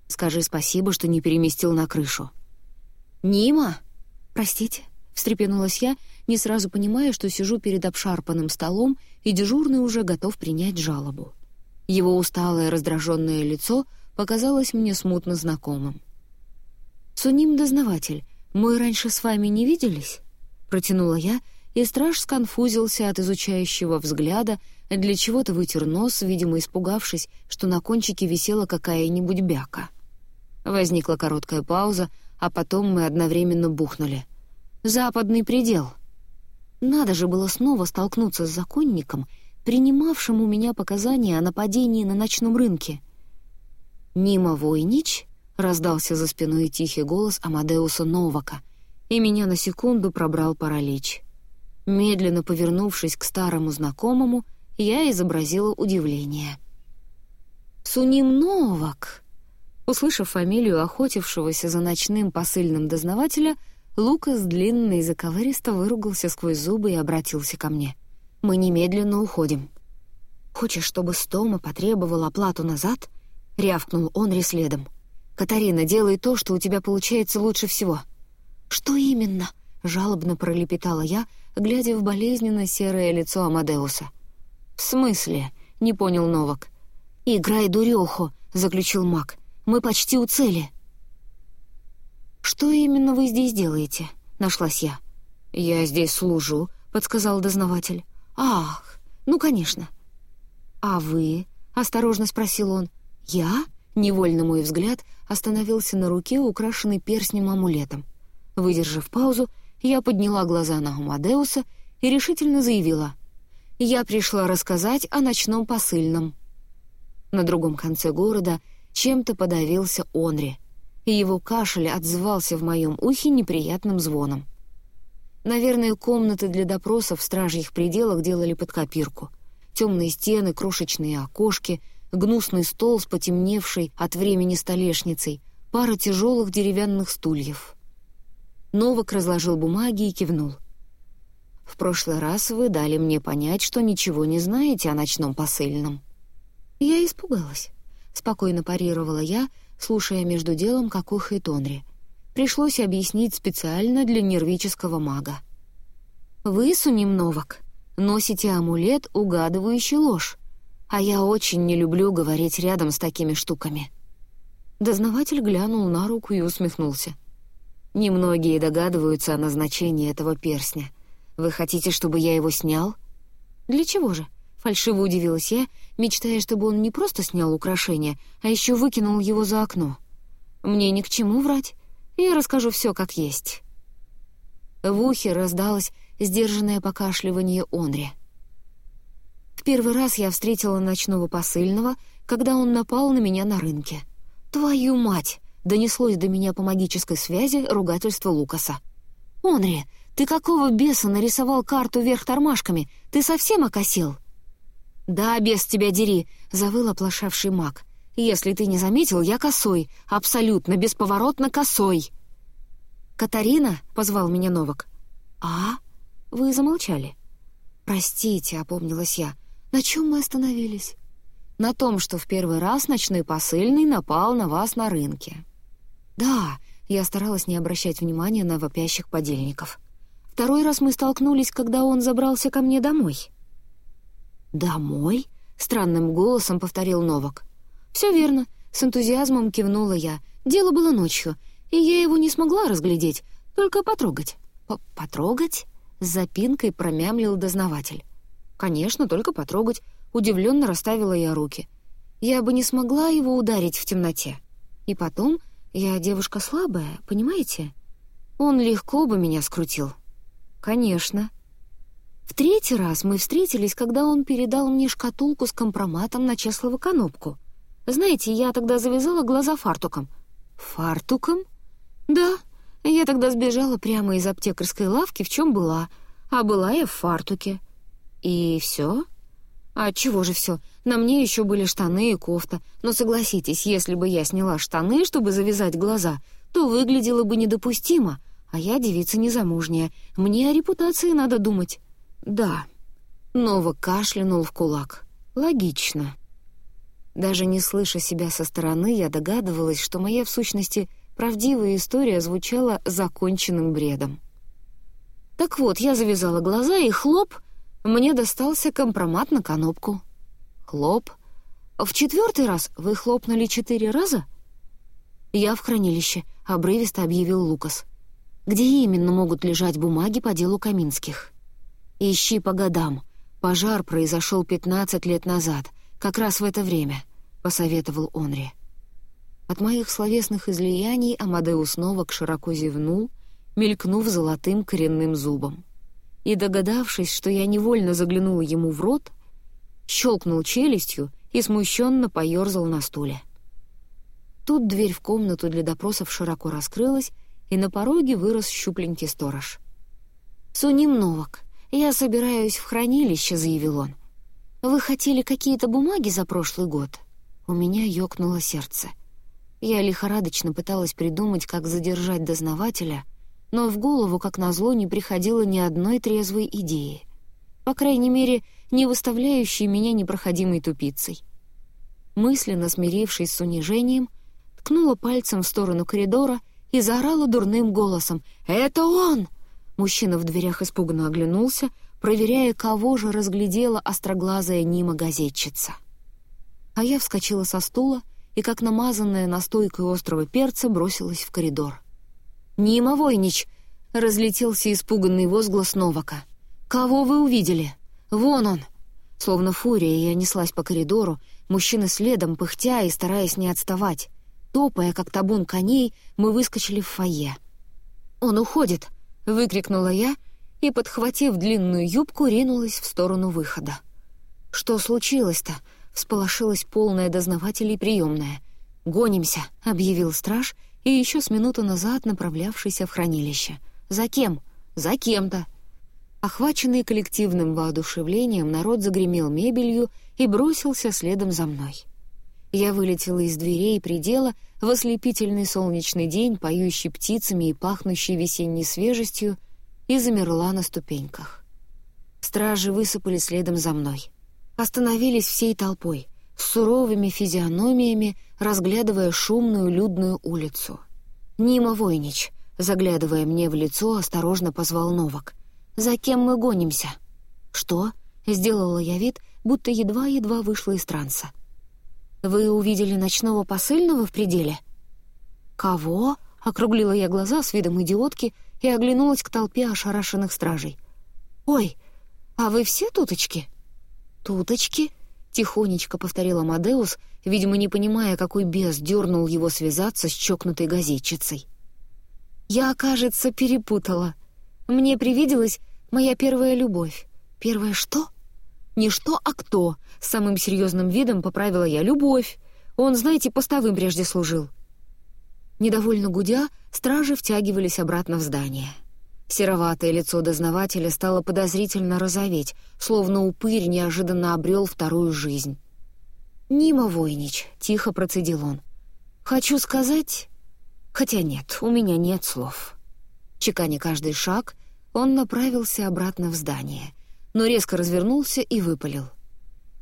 Скажи спасибо, что не переместил на крышу». «Нима?» «Простите», — встрепенулась я, не сразу понимая, что сижу перед обшарпанным столом, и дежурный уже готов принять жалобу. Его усталое, раздраженное лицо показалось мне смутно знакомым. «Суним-дознаватель, мы раньше с вами не виделись?» Протянула я, и страж сконфузился от изучающего взгляда, для чего-то вытер нос, видимо, испугавшись, что на кончике висела какая-нибудь бяка. Возникла короткая пауза, а потом мы одновременно бухнули. «Западный предел!» Надо же было снова столкнуться с законником, принимавшим у меня показания о нападении на ночном рынке. «Нима Войнич?» — раздался за спиной тихий голос Амадеуса Новака, и меня на секунду пробрал паралич. Медленно повернувшись к старому знакомому, я изобразила удивление. «Суним Новак!» Услышав фамилию охотившегося за ночным посыльным дознавателя, Лукас длинно и заковыристо выругался сквозь зубы и обратился ко мне. «Мы немедленно уходим». «Хочешь, чтобы Стома потребовал оплату назад?» — рявкнул он следом. «Катарина, делай то, что у тебя получается лучше всего». «Что именно?» — жалобно пролепетала я, глядя в болезненно серое лицо Амадеуса. «В смысле?» — не понял Новак. «Играй дуреху», — заключил маг. «Мы почти у цели». «Что именно вы здесь делаете?» — нашлась я. «Я здесь служу», — подсказал дознаватель. «Ах, ну, конечно». «А вы?» — осторожно спросил он. «Я?» — невольно мой взгляд остановился на руке, украшенной перстнем-амулетом. Выдержав паузу, я подняла глаза на Амадеуса и решительно заявила. «Я пришла рассказать о ночном посыльном». На другом конце города чем-то подавился Онри, и его кашель отзывался в моем ухе неприятным звоном. Наверное, комнаты для допросов в стражьих пределах делали под копирку. Темные стены, крошечные окошки, гнусный стол с потемневшей от времени столешницей, пара тяжелых деревянных стульев. Новак разложил бумаги и кивнул. «В прошлый раз вы дали мне понять, что ничего не знаете о ночном посыльном». Я испугалась. Спокойно парировала я, слушая между делом, как ухает Онри. Пришлось объяснить специально для нервического мага. «Вы, Суним Новак, носите амулет, угадывающий ложь, а я очень не люблю говорить рядом с такими штуками». Дознаватель глянул на руку и усмехнулся. «Немногие догадываются о назначении этого перстня. Вы хотите, чтобы я его снял?» «Для чего же?» Фальшиво удивилась я, мечтая, чтобы он не просто снял украшение, а еще выкинул его за окно. «Мне ни к чему врать. Я расскажу все как есть». В ухе раздалось сдержанное покашливание Онри. В первый раз я встретила ночного посыльного, когда он напал на меня на рынке. «Твою мать!» — донеслось до меня по магической связи ругательство Лукаса. «Онри, ты какого беса нарисовал карту вверх тормашками? Ты совсем окосел?» «Да, без тебя дери!» — завыл оплошавший маг. «Если ты не заметил, я косой, абсолютно, бесповоротно косой!» «Катарина?» — позвал меня Новак. «А?» Вы замолчали. «Простите», — опомнилась я. «На чем мы остановились?» «На том, что в первый раз ночной посыльный напал на вас на рынке». «Да», — я старалась не обращать внимания на вопящих подельников. «Второй раз мы столкнулись, когда он забрался ко мне домой». «Домой?» — странным голосом повторил Новак. «Все верно», — с энтузиазмом кивнула я. «Дело было ночью, и я его не смогла разглядеть, только потрогать». П «Потрогать?» — с запинкой промямлил дознаватель. «Конечно, только потрогать», — удивленно расставила я руки. «Я бы не смогла его ударить в темноте. И потом, я девушка слабая, понимаете? Он легко бы меня скрутил». «Конечно», в третий раз мы встретились, когда он передал мне шкатулку с компроматом на Чеслова конопку. Знаете, я тогда завязала глаза фартуком. Фартуком? Да. Я тогда сбежала прямо из аптекарской лавки, в чем была, а была я в фартуке. И все? А чего же все? На мне еще были штаны и кофта. Но согласитесь, если бы я сняла штаны, чтобы завязать глаза, то выглядело бы недопустимо. А я девица незамужняя. Мне о репутации надо думать. «Да». Новак кашлянул в кулак. «Логично». Даже не слыша себя со стороны, я догадывалась, что моя, в сущности, правдивая история звучала законченным бредом. Так вот, я завязала глаза, и хлоп, мне достался компромат на конопку. Хлоп. В четвертый раз вы хлопнули четыре раза? Я в хранилище, обрывисто объявил Лукас. Где именно могут лежать бумаги по делу Каминских? «Ищи по годам. Пожар произошел пятнадцать лет назад, как раз в это время», — посоветовал Онри. От моих словесных излияний Амадеус Новак широко зевнул, мелькнув золотым коренным зубом. И, догадавшись, что я невольно заглянула ему в рот, щелкнул челюстью и смущенно поерзал на стуле. Тут дверь в комнату для допросов широко раскрылась, и на пороге вырос щупленький сторож. «Суним Новак», «Я собираюсь в хранилище», — заявил он. «Вы хотели какие-то бумаги за прошлый год?» У меня ёкнуло сердце. Я лихорадочно пыталась придумать, как задержать дознавателя, но в голову, как назло, не приходило ни одной трезвой идеи. По крайней мере, не выставляющей меня непроходимой тупицей. Мысленно смирившись с унижением, ткнула пальцем в сторону коридора и заорала дурным голосом «Это он!» Мужчина в дверях испуганно оглянулся, проверяя, кого же разглядела остроглазая Нима-газетчица. А я вскочила со стула и, как намазанная настойкой острого перца, бросилась в коридор. «Нима Войнич!» — разлетелся испуганный возглас Новака. «Кого вы увидели? Вон он!» Словно фурия, я неслась по коридору, мужчина следом, пыхтя и стараясь не отставать. Топая, как табун коней, мы выскочили в фойе. «Он уходит!» — выкрикнула я и, подхватив длинную юбку, ринулась в сторону выхода. «Что случилось-то?» — всполошилась полная дознавателей приемная. «Гонимся!» — объявил страж и еще с минуту назад направлявшийся в хранилище. «За кем?» «За кем-то!» Охваченный коллективным воодушевлением, народ загремел мебелью и бросился следом за мной. Я вылетела из дверей предела в ослепительный солнечный день, поющий птицами и пахнущий весенней свежестью, и замерла на ступеньках. Стражи высыпали следом за мной. Остановились всей толпой, с суровыми физиономиями, разглядывая шумную людную улицу. «Нима Войнич», заглядывая мне в лицо, осторожно позвал Новак. За кем мы гонимся?» «Что?» — сделала я вид, будто едва-едва вышла из транса. «Вы увидели ночного посыльного в пределе?» «Кого?» — округлила я глаза с видом идиотки и оглянулась к толпе ошарашенных стражей. «Ой, а вы все туточки?» «Туточки?» — тихонечко повторил Амадеус, видимо, не понимая, какой бес дернул его связаться с чокнутой газетчицей. «Я, кажется, перепутала. Мне привиделось моя первая любовь. Первая что? Не что, а кто. С самым серьезным видом поправила я любовь. Он, знаете, постовым прежде служил. Недовольно гудя, стражи втягивались обратно в здание. Сероватое лицо дознавателя стало подозрительно розоветь, словно упырь неожиданно обрел вторую жизнь. «Нима Войнич», — тихо процедил он. «Хочу сказать...» Хотя нет, у меня нет слов. Чеканя каждый шаг, он направился обратно в здание, но резко развернулся и выпалил.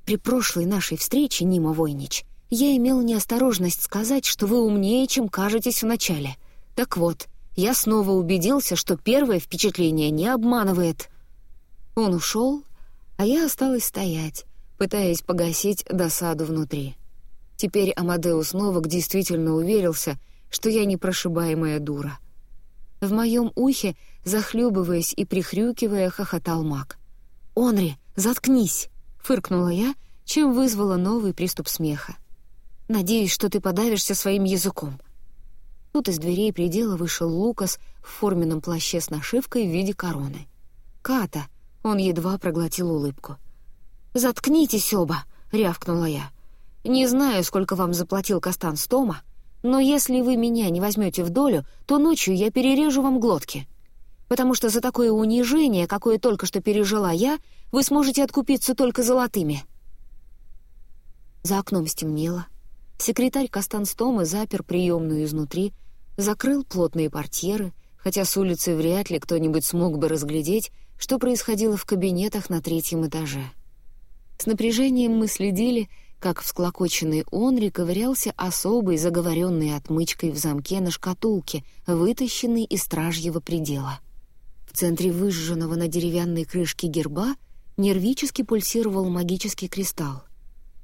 «При прошлой нашей встрече, Нима Войнич, я имел неосторожность сказать, что вы умнее, чем кажетесь вначале. Так вот, я снова убедился, что первое впечатление не обманывает». Он ушел, а я осталась стоять, пытаясь погасить досаду внутри. Теперь Амадеус Новак действительно уверился, что я непрошибаемая дура — в моем ухе, захлебываясь и прихрюкивая, хохотал маг. «Онри, заткнись!» — фыркнула я, чем вызвала новый приступ смеха. «Надеюсь, что ты подавишься своим языком». Тут из дверей предела вышел Лукас в форменном плаще с нашивкой в виде короны. «Ката!» — он едва проглотил улыбку. «Заткнитесь оба!» — рявкнула я. «Не знаю, сколько вам заплатил Кастан Стома, но если вы меня не возьмете в долю, то ночью я перережу вам глотки. Потому что за такое унижение, какое только что пережила я, вы сможете откупиться только золотыми». За окном стемнело. Секретарь Костанстомы запер приемную изнутри, закрыл плотные портьеры, хотя с улицы вряд ли кто-нибудь смог бы разглядеть, что происходило в кабинетах на третьем этаже. С напряжением мы следили, как всклокоченный Онри ковырялся особой заговоренной отмычкой в замке на шкатулке, вытащенной из стражьего предела. Центре выжженного на деревянной крышке герба нервически пульсировал магический кристалл.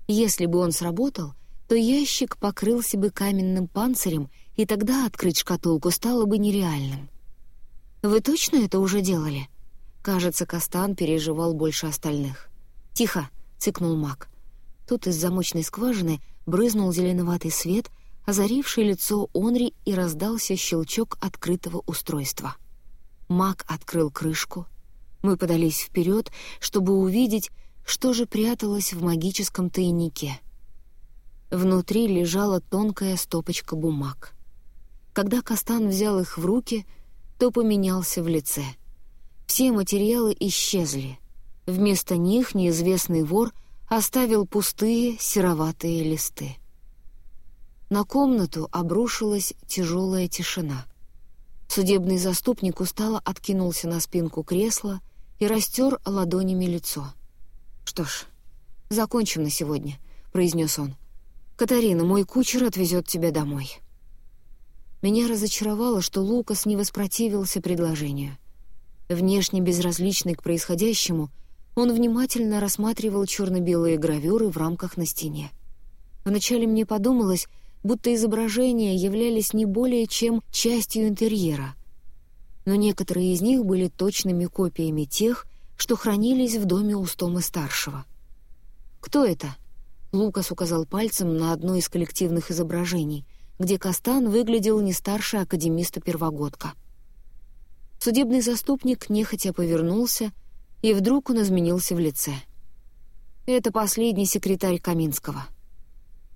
Если бы он сработал, то ящик покрылся бы каменным панцирем, и тогда открыть шкатулку стало бы нереальным. «Вы точно это уже делали?» Кажется, Кастан переживал больше остальных. «Тихо!» — цыкнул маг. Тут из замочной скважины брызнул зеленоватый свет, озаривший лицо Онри, и раздался щелчок открытого устройства. Маг открыл крышку. Мы подались вперед, чтобы увидеть, что же пряталось в магическом тайнике. Внутри лежала тонкая стопочка бумаг. Когда Кастан взял их в руки, то поменялся в лице. Все материалы исчезли. Вместо них неизвестный вор — оставил пустые сероватые листы. На комнату обрушилась тяжелая тишина. Судебный заступник устало откинулся на спинку кресла и растер ладонями лицо. «Что ж, закончим на сегодня», — произнес он. «Катарина, мой кучер отвезет тебя домой». Меня разочаровало, что Лукас не воспротивился предложению. Внешне безразличный к происходящему — он внимательно рассматривал черно-белые гравюры в рамках на стене. Вначале мне подумалось, будто изображения являлись не более чем частью интерьера. Но некоторые из них были точными копиями тех, что хранились в доме Устомы-старшего. «Кто это?» Лукас указал пальцем на одно из коллективных изображений, где Кастан выглядел не старше академиста-первогодка. Судебный заступник нехотя повернулся, и вдруг он изменился в лице. Это последний секретарь Каминского.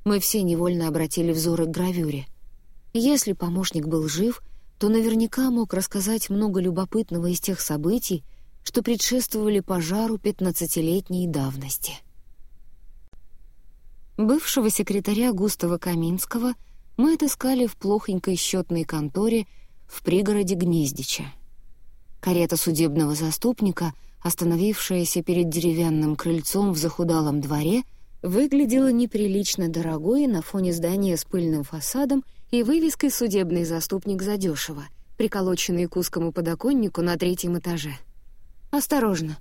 Мы все невольно обратили взоры к гравюре. Если помощник был жив, то наверняка мог рассказать много любопытного из тех событий, что предшествовали пожару пятнадцатилетней давности. Бывшего секретаря Густава Каминского мы отыскали в плохонькой счетной конторе в пригороде Гнездича. Карета судебного заступника, остановившаяся перед деревянным крыльцом в захудалом дворе, выглядела неприлично дорогой на фоне здания с пыльным фасадом и вывеской «Судебный заступник задешево», приколоченной к узкому подоконнику на третьем этаже. «Осторожно!»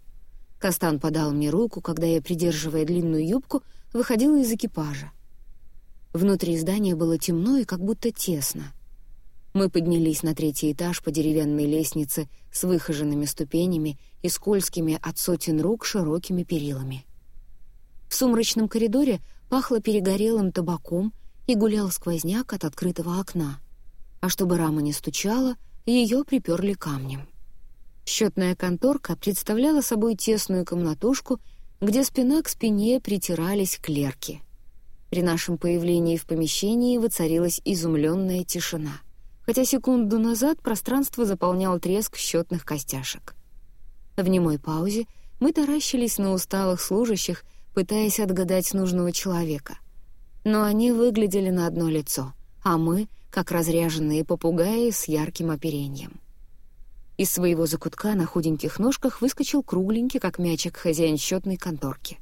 Кастан подал мне руку, когда я, придерживая длинную юбку, выходила из экипажа. Внутри здания было темно и как будто тесно. Мы поднялись на третий этаж по деревянной лестнице с выхоженными ступенями и скользкими от сотен рук широкими перилами. В сумрачном коридоре пахло перегорелым табаком и гулял сквозняк от открытого окна. А чтобы рама не стучала, ее приперли камнем. Счетная конторка представляла собой тесную комнатушку, где спина к спине притирались клерки. При нашем появлении в помещении воцарилась изумленная тишина, хотя секунду назад пространство заполнял треск счетных костяшек. В немой паузе мы таращились на усталых служащих, пытаясь отгадать нужного человека. Но они выглядели на одно лицо, а мы — как разряженные попугаи с ярким оперением. Из своего закутка на худеньких ножках выскочил кругленький, как мячик, хозяин счетной конторки.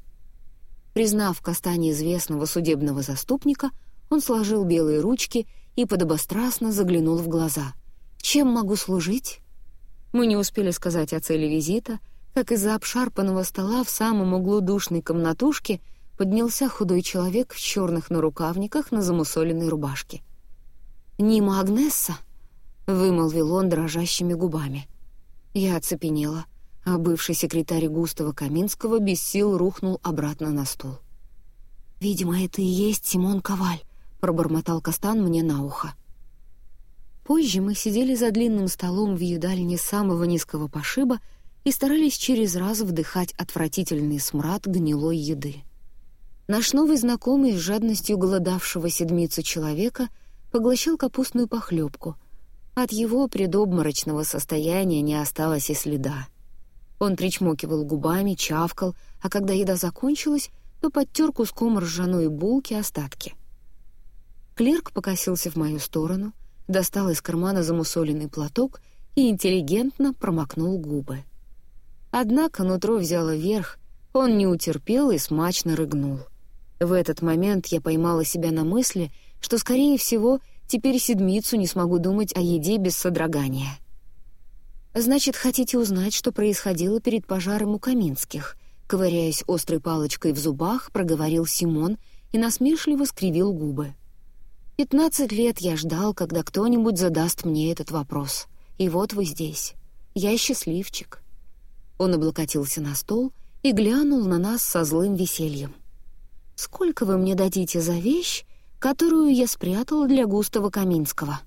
Признав кастание известного судебного заступника, он сложил белые ручки и подобострастно заглянул в глаза. «Чем могу служить?» Мы не успели сказать о цели визита, как из-за обшарпанного стола в самом углу душной комнатушки поднялся худой человек в черных нарукавниках на замусоленной рубашке. «Нима Агнесса?» — вымолвил он дрожащими губами. Я оцепенела, а бывший секретарь Густава Каминского без сил рухнул обратно на стул. «Видимо, это и есть Симон Коваль», — пробормотал Кастан мне на ухо. Позже мы сидели за длинным столом в едальне самого низкого пошиба и старались через раз вдыхать отвратительный смрад гнилой еды. Наш новый знакомый с жадностью голодавшего седмицу человека поглощал капустную похлебку — от его предобморочного состояния не осталось и следа. Он причмокивал губами, чавкал, а когда еда закончилась, то подтер куском ржаной булки остатки. Клерк покосился в мою сторону, достал из кармана замусоленный платок и интеллигентно промокнул губы. Однако нутро взяло верх, он не утерпел и смачно рыгнул. В этот момент я поймала себя на мысли, что, скорее всего, Теперь седмицу не смогу думать о еде без содрогания. «Значит, хотите узнать, что происходило перед пожаром у Каминских?» Ковыряясь острой палочкой в зубах, проговорил Симон и насмешливо скривил губы. «Пятнадцать лет я ждал, когда кто-нибудь задаст мне этот вопрос. И вот вы здесь. Я счастливчик». Он облокотился на стол и глянул на нас со злым весельем. «Сколько вы мне дадите за вещь, которую я спрятал для Густава Каминского.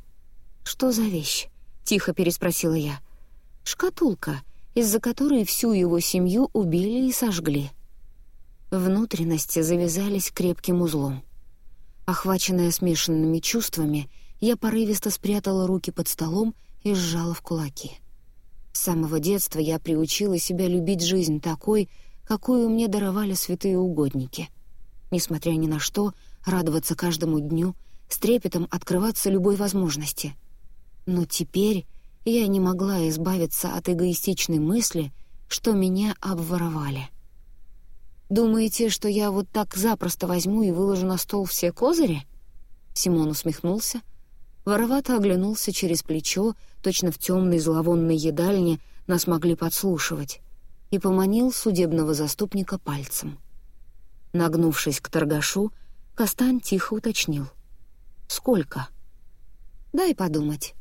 «Что за вещь?» — тихо переспросила я. «Шкатулка, из-за которой всю его семью убили и сожгли». Внутренности завязались крепким узлом. Охваченная смешанными чувствами, я порывисто спрятала руки под столом и сжала в кулаки. С самого детства я приучила себя любить жизнь такой, какую мне даровали святые угодники. Несмотря ни на что, радоваться каждому дню, с трепетом открываться любой возможности. Но теперь я не могла избавиться от эгоистичной мысли, что меня обворовали. «Думаете, что я вот так запросто возьму и выложу на стол все козыри?» Симон усмехнулся, воровато оглянулся через плечо, точно в темной зловонной едальне нас могли подслушивать, и поманил судебного заступника пальцем. Нагнувшись к торгашу, Кастан тихо уточнил. «Сколько?» «Дай подумать».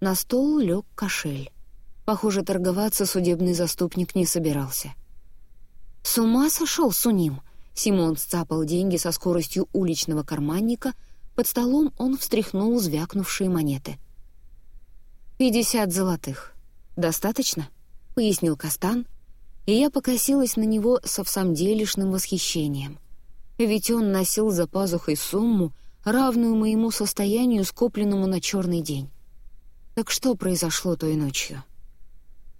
На стол лег кошель. Похоже, торговаться судебный заступник не собирался. «С ума сошел Суним!» Симон сцапал деньги со скоростью уличного карманника, под столом он встряхнул звякнувшие монеты. «Пятьдесят золотых. Достаточно?» — пояснил Кастан, и я покосилась на него со всамделишным восхищением. Ведь он носил за пазухой сумму, равную моему состоянию, скопленному на черный день. Так что произошло той ночью?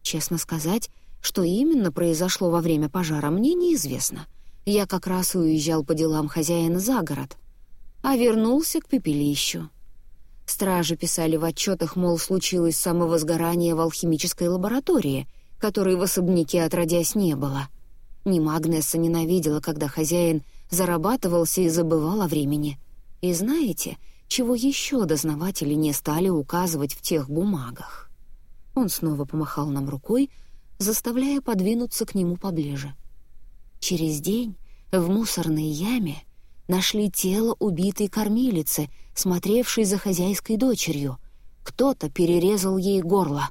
Честно сказать, что именно произошло во время пожара, мне неизвестно. Я как раз уезжал по делам хозяина за город, а вернулся к пепелищу. Стражи писали в отчетах, мол, случилось самовозгорание в алхимической лаборатории, которой в особняке отродясь не было. Ни Магнесса ненавидела, когда хозяин зарабатывался и забывал о времени. И знаете, чего еще дознаватели не стали указывать в тех бумагах? Он снова помахал нам рукой, заставляя подвинуться к нему поближе. Через день в мусорной яме нашли тело убитой кормилицы, смотревшей за хозяйской дочерью. Кто-то перерезал ей горло.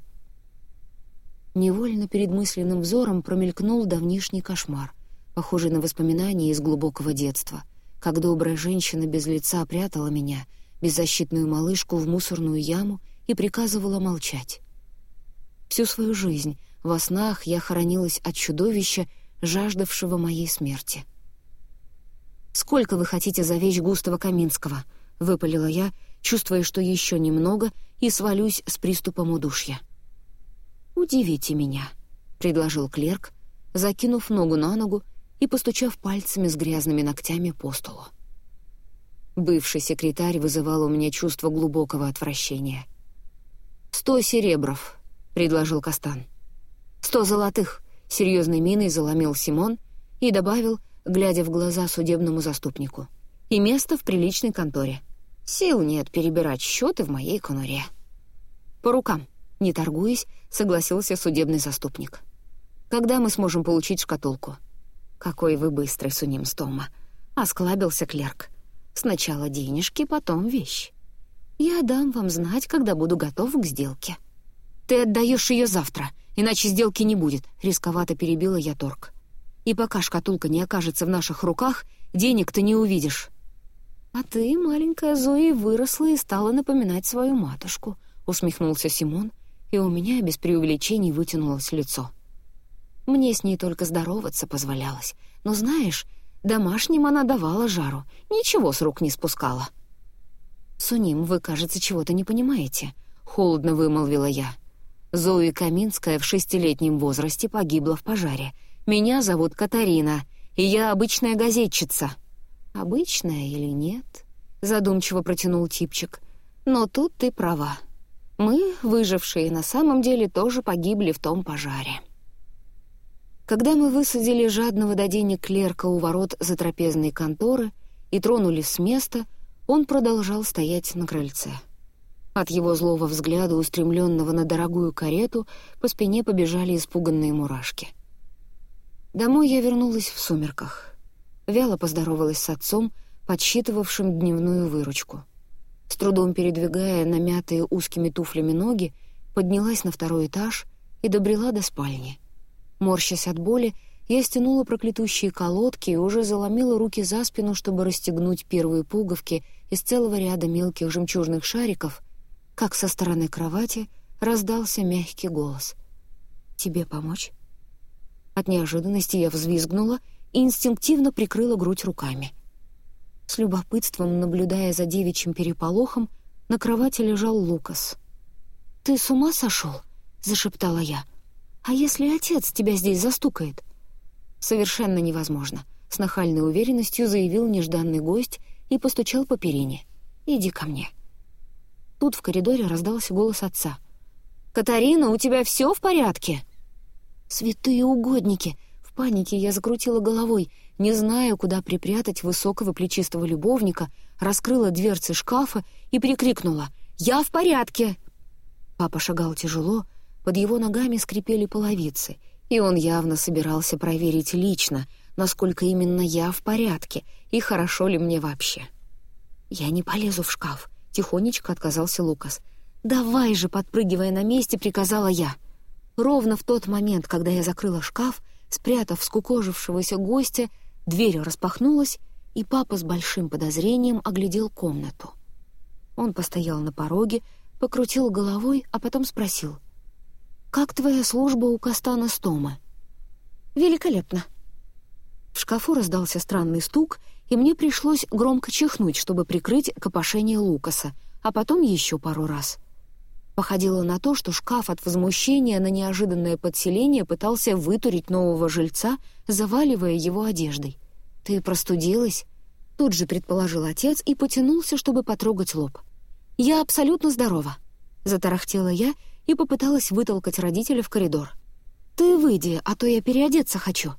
Невольно перед мысленным взором промелькнул давнишний кошмар, похожий на воспоминания из глубокого детства, как добрая женщина без лица прятала меня, беззащитную малышку, в мусорную яму и приказывала молчать. Всю свою жизнь во снах я хоронилась от чудовища, жаждавшего моей смерти. «Сколько вы хотите за вещь Густава Каминского?» — выпалила я, чувствуя, что еще немного, и свалюсь с приступом удушья. «Удивите меня», — предложил клерк, закинув ногу на ногу и постучав пальцами с грязными ногтями по столу. Бывший секретарь вызывал у меня чувство глубокого отвращения. «Сто серебров», — предложил Кастан. «Сто золотых!» — серьезной миной заломил Симон и добавил, глядя в глаза судебному заступнику. «И место в приличной конторе. Сил нет перебирать счеты в моей конуре». «По рукам», — не торгуясь, согласился судебный заступник. «Когда мы сможем получить шкатулку?» «Какой вы быстрый, Суним Стома!» — осклабился клерк. «Сначала денежки, потом вещь. Я дам вам знать, когда буду готов к сделке». «Ты отдаешь ее завтра, иначе сделки не будет», — рисковато перебила я торг. «И пока шкатулка не окажется в наших руках, денег ты не увидишь». «А ты, маленькая Зои, выросла и стала напоминать свою матушку», — усмехнулся Симон, и у меня без преувеличений вытянулось лицо. Мне с ней только здороваться позволялось, но, знаешь, домашним она давала жару, ничего с рук не спускала. «Суним, вы, кажется, чего-то не понимаете», — холодно вымолвила я. Зои Каминская в шестилетнем возрасте погибла в пожаре. Меня зовут Катарина, и я обычная газетчица». «Обычная или нет?» — задумчиво протянул типчик. «Но тут ты права. Мы, выжившие, на самом деле тоже погибли в том пожаре». Когда мы высадили жадного до денег клерка у ворот затрапезной конторы и тронулись с места, он продолжал стоять на крыльце. От его злого взгляда, устремленного на дорогую карету, по спине побежали испуганные мурашки. Домой я вернулась в сумерках. Вяло поздоровалась с отцом, подсчитывавшим дневную выручку. С трудом передвигая намятые узкими туфлями ноги, поднялась на второй этаж и добрела до спальни. Морщась от боли, я стянула проклятущие колодки и уже заломила руки за спину, чтобы расстегнуть первые пуговки из целого ряда мелких жемчужных шариков — как со стороны кровати раздался мягкий голос. «Тебе помочь?» От неожиданности я взвизгнула и инстинктивно прикрыла грудь руками. С любопытством, наблюдая за девичьим переполохом, на кровати лежал Лукас. «Ты с ума сошел?» — зашептала я. «А если отец тебя здесь застукает?» «Совершенно невозможно», — с нахальной уверенностью заявил нежданный гость и постучал по перине. «Иди ко мне». Тут в коридоре раздался голос отца. «Катарина, у тебя все в порядке?» «Святые угодники!» В панике я закрутила головой, не зная, куда припрятать высокого плечистого любовника, раскрыла дверцы шкафа и прикрикнула «Я в порядке!» Папа шагал тяжело, под его ногами скрипели половицы, и он явно собирался проверить лично, насколько именно я в порядке и хорошо ли мне вообще. «Я не полезу в шкаф», — тихонечко отказался Лукас. «Давай же!» — подпрыгивая на месте, приказала я. Ровно в тот момент, когда я закрыла шкаф, спрятав скукожившегося гостя, дверь распахнулась, и папа с большим подозрением оглядел комнату. Он постоял на пороге, покрутил головой, а потом спросил. «Как твоя служба у Кастана Стома?» «Великолепно». В шкафу раздался странный стук, и мне пришлось громко чихнуть, чтобы прикрыть копошение Лукаса, а потом еще пару раз. Походило на то, что шкаф от возмущения на неожиданное подселение пытался вытурить нового жильца, заваливая его одеждой. «Ты простудилась?» Тут же предположил отец и потянулся, чтобы потрогать лоб. «Я абсолютно здорова», — затарахтела я и попыталась вытолкать родителя в коридор. «Ты выйди, а то я переодеться хочу».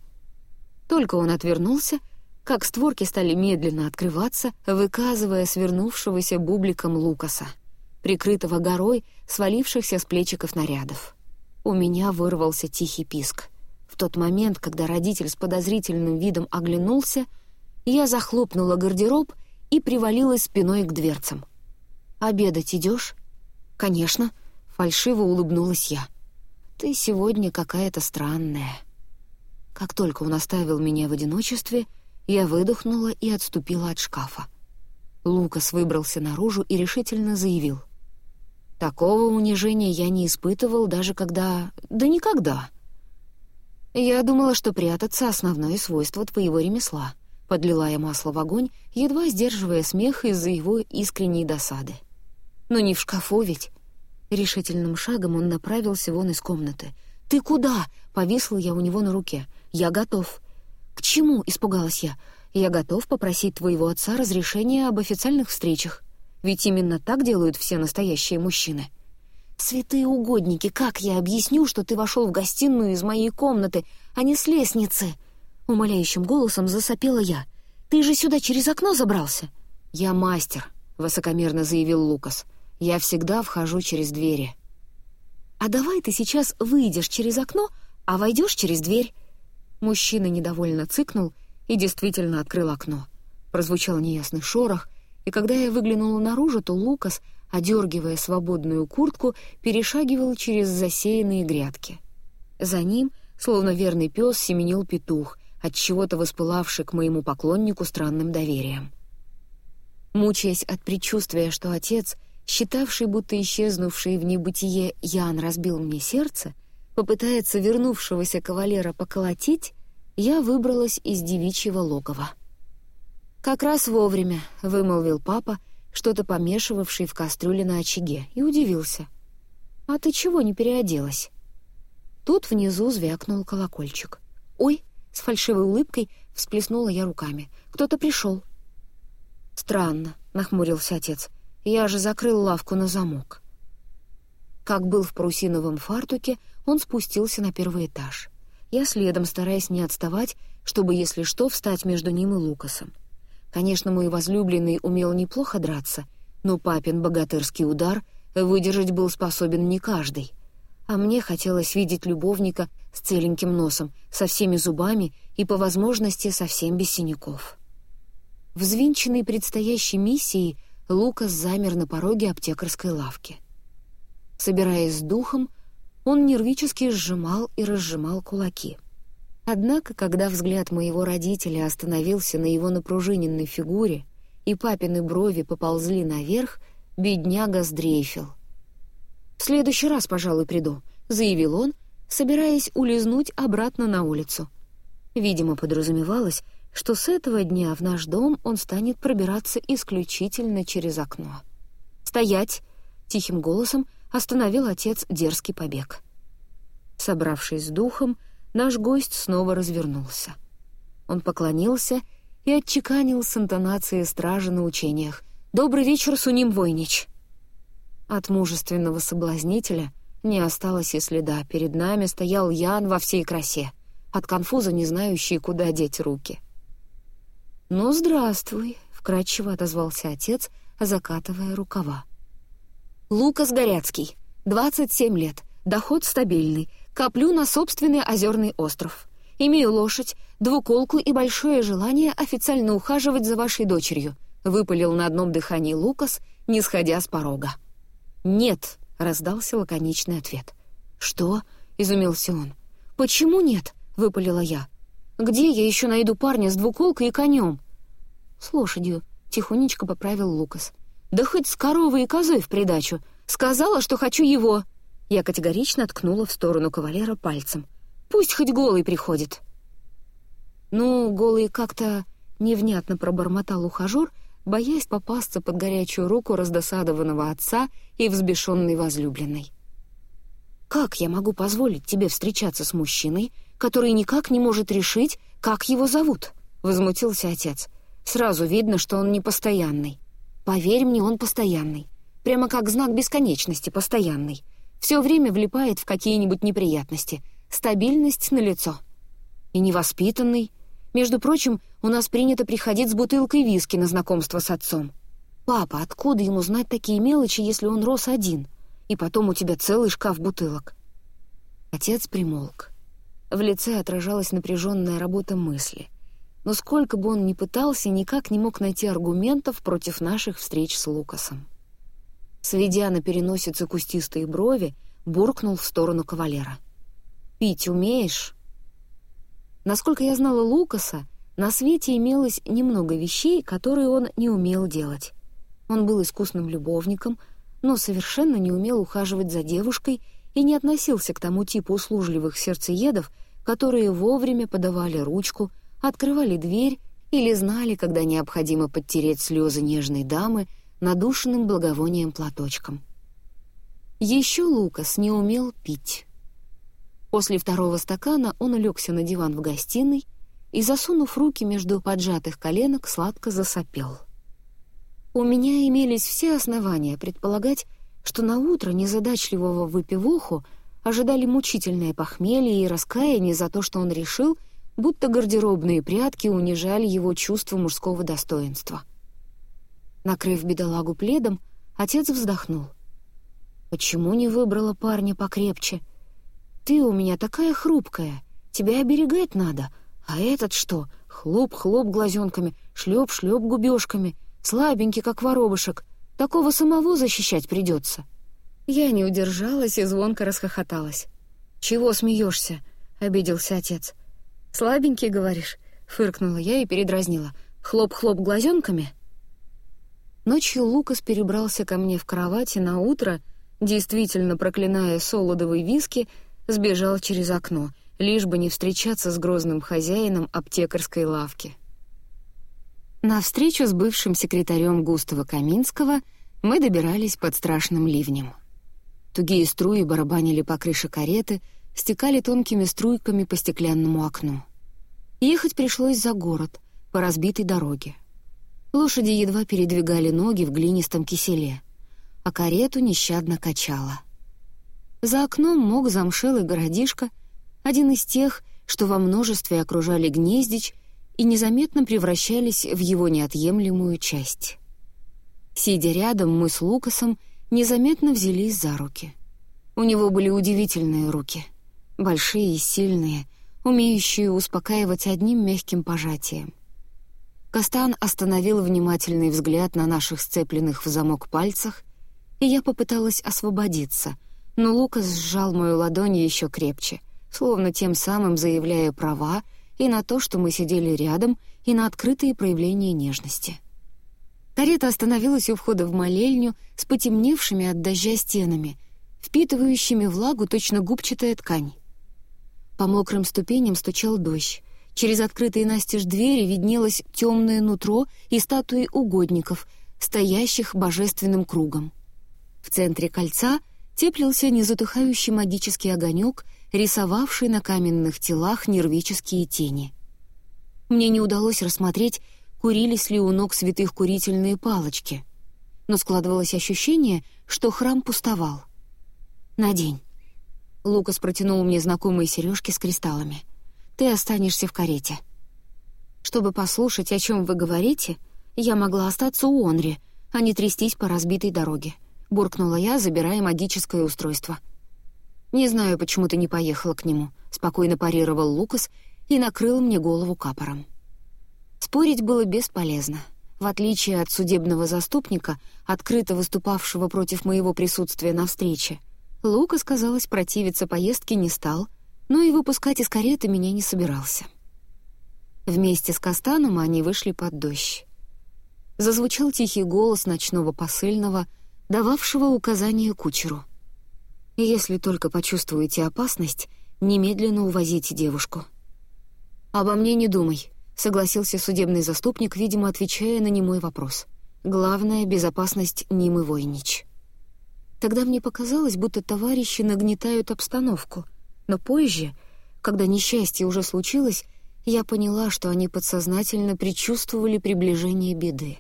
Только он отвернулся, как створки стали медленно открываться, выказывая свернувшегося бубликом Лукаса, прикрытого горой свалившихся с плечиков нарядов. У меня вырвался тихий писк. В тот момент, когда родитель с подозрительным видом оглянулся, я захлопнула гардероб и привалилась спиной к дверцам. «Обедать идешь?» «Конечно», — фальшиво улыбнулась я. «Ты сегодня какая-то странная». Как только он оставил меня в одиночестве, я выдохнула и отступила от шкафа. Лукас выбрался наружу и решительно заявил. «Такого унижения я не испытывал даже когда... Да никогда!» Я думала, что прятаться — основное свойство твоего ремесла. Подлила я масло в огонь, едва сдерживая смех из-за его искренней досады. Но не в шкафу ведь. Решительным шагом он направился вон из комнаты. «Ты куда?» — повисла я у него на руке. «Я готов». «К чему?» — испугалась я. «Я готов попросить твоего отца разрешения об официальных встречах. Ведь именно так делают все настоящие мужчины». «Святые угодники, как я объясню, что ты вошел в гостиную из моей комнаты, а не с лестницы?» Умоляющим голосом засопела я. «Ты же сюда через окно забрался?» «Я мастер», — высокомерно заявил Лукас. «Я всегда вхожу через двери». «А давай ты сейчас выйдешь через окно, а войдешь через дверь». Мужчина недовольно цыкнул и действительно открыл окно. Прозвучал неясный шорох, и когда я выглянула наружу, то Лукас одергивая свободную куртку, перешагивал через засеянные грядки. За ним, словно верный пес, семенил петух, от чего-то воспылавший к моему поклоннику странным доверием. Мучаясь от предчувствия, что отец, считавший, будто исчезнувший в небытие Ян разбил мне сердце, попытается вернувшегося кавалера поколотить, я выбралась из девичьего логова. «Как раз вовремя», — вымолвил папа, — что-то помешивавший в кастрюле на очаге, и удивился. «А ты чего не переоделась?» Тут внизу звякнул колокольчик. «Ой!» — с фальшивой улыбкой всплеснула я руками. «Кто-то пришел». «Странно», — нахмурился отец. «Я же закрыл лавку на замок». Как был в парусиновом фартуке, он спустился на первый этаж. Я следом, стараясь не отставать, чтобы, если что, встать между ним и Лукасом. Конечно, мой возлюбленный умел неплохо драться, но папин богатырский удар выдержать был способен не каждый. А мне хотелось видеть любовника с целеньким носом, со всеми зубами и, по возможности, совсем без синяков. Взвинченный предстоящей миссией, Лукас замер на пороге аптекарской лавки. Собираясь с духом, он нервически сжимал и разжимал кулаки — Однако, когда взгляд моего родителя остановился на его напружиненной фигуре и папины брови поползли наверх, бедняга сдрейфил. «В следующий раз, пожалуй, приду», — заявил он, собираясь улизнуть обратно на улицу. Видимо, подразумевалось, что с этого дня в наш дом он станет пробираться исключительно через окно. «Стоять!» — тихим голосом остановил отец дерзкий побег. Собравшись с духом, — наш гость снова развернулся. Он поклонился и отчеканил с интонацией стражи на учениях. «Добрый вечер, Суним Войнич!» От мужественного соблазнителя не осталось и следа. Перед нами стоял Ян во всей красе, от конфуза не знающий, куда деть руки. «Ну, здравствуй», — вкратчиво отозвался отец, закатывая рукава. «Лукас Горяцкий, 27 лет, доход стабильный, Коплю на собственный озерный остров. Имею лошадь, двуколку и большое желание официально ухаживать за вашей дочерью», — выпалил на одном дыхании Лукас, не сходя с порога. «Нет», — раздался лаконичный ответ. «Что?» — изумился он. «Почему нет?» — выпалила я. «Где я еще найду парня с двуколкой и конем?» «С лошадью», — тихонечко поправил Лукас. «Да хоть с коровой и козой в придачу. Сказала, что хочу его!» Я категорично ткнула в сторону кавалера пальцем. «Пусть хоть голый приходит!» «Ну, голый как-то...» — невнятно пробормотал ухажер, боясь попасться под горячую руку раздосадованного отца и взбешенной возлюбленной. «Как я могу позволить тебе встречаться с мужчиной, который никак не может решить, как его зовут?» — возмутился отец. «Сразу видно, что он непостоянный. Поверь мне, он постоянный. Прямо как знак бесконечности постоянный. Все время влипает в какие-нибудь неприятности. Стабильность на лицо. И невоспитанный. Между прочим, у нас принято приходить с бутылкой виски на знакомство с отцом. Папа, откуда ему знать такие мелочи, если он рос один? И потом у тебя целый шкаф бутылок. Отец примолк. В лице отражалась напряженная работа мысли. Но сколько бы он ни пытался, никак не мог найти аргументов против наших встреч с Лукасом. Сведя на переносице кустистые брови, буркнул в сторону кавалера. «Пить умеешь?» Насколько я знала Лукаса, на свете имелось немного вещей, которые он не умел делать. Он был искусным любовником, но совершенно не умел ухаживать за девушкой и не относился к тому типу услужливых сердцеедов, которые вовремя подавали ручку, открывали дверь или знали, когда необходимо подтереть слезы нежной дамы надушенным благовонием платочком. Еще Лукас не умел пить. После второго стакана он улегся на диван в гостиной и, засунув руки между поджатых коленок, сладко засопел. У меня имелись все основания предполагать, что на утро незадачливого выпивоху ожидали мучительное похмелье и раскаяние за то, что он решил, будто гардеробные прятки унижали его чувство мужского достоинства — Накрыв бедолагу пледом, отец вздохнул. «Почему не выбрала парня покрепче? Ты у меня такая хрупкая, тебя оберегать надо, а этот что? Хлоп-хлоп глазенками, шлеп-шлеп губежками, слабенький, как воробушек. Такого самого защищать придется». Я не удержалась и звонко расхохоталась. «Чего смеешься?» — обиделся отец. «Слабенький, говоришь?» — фыркнула я и передразнила. «Хлоп-хлоп глазенками?» Ночью Лукас перебрался ко мне в кровати на утро, действительно проклиная солодовые виски, сбежал через окно, лишь бы не встречаться с грозным хозяином аптекарской лавки. На встречу с бывшим секретарем Густава Каминского мы добирались под страшным ливнем. Тугие струи барабанили по крыше кареты, стекали тонкими струйками по стеклянному окну. Ехать пришлось за город, по разбитой дороге. Лошади едва передвигали ноги в глинистом киселе, а карету нещадно качало. За окном мог замшелый городишко, один из тех, что во множестве окружали гнездич и незаметно превращались в его неотъемлемую часть. Сидя рядом, мы с Лукасом незаметно взялись за руки. У него были удивительные руки, большие и сильные, умеющие успокаивать одним мягким пожатием. Кастан остановил внимательный взгляд на наших сцепленных в замок пальцах, и я попыталась освободиться, но Лукас сжал мою ладонь еще крепче, словно тем самым заявляя права и на то, что мы сидели рядом, и на открытые проявления нежности. Карета остановилась у входа в молельню с потемневшими от дождя стенами, впитывающими влагу точно губчатая ткань. По мокрым ступеням стучал дождь, Через открытые настежь двери виднелось темное нутро и статуи угодников, стоящих божественным кругом. В центре кольца теплился незатухающий магический огонек, рисовавший на каменных телах нервические тени. Мне не удалось рассмотреть, курились ли у ног святых курительные палочки, но складывалось ощущение, что храм пустовал. «Надень». Лукас протянул мне знакомые сережки с кристаллами — ты останешься в карете. Чтобы послушать, о чем вы говорите, я могла остаться у Онри, а не трястись по разбитой дороге», — буркнула я, забирая магическое устройство. «Не знаю, почему ты не поехала к нему», — спокойно парировал Лукас и накрыл мне голову капором. Спорить было бесполезно. В отличие от судебного заступника, открыто выступавшего против моего присутствия на встрече, Лука, сказалось, противиться поездке не стал, но и выпускать из кареты меня не собирался. Вместе с Кастаном они вышли под дождь. Зазвучал тихий голос ночного посыльного, дававшего указание кучеру. «Если только почувствуете опасность, немедленно увозите девушку». «Обо мне не думай», — согласился судебный заступник, видимо, отвечая на немой вопрос. «Главное — безопасность Нимы Войнич». Тогда мне показалось, будто товарищи нагнетают обстановку, но позже, когда несчастье уже случилось, я поняла, что они подсознательно предчувствовали приближение беды.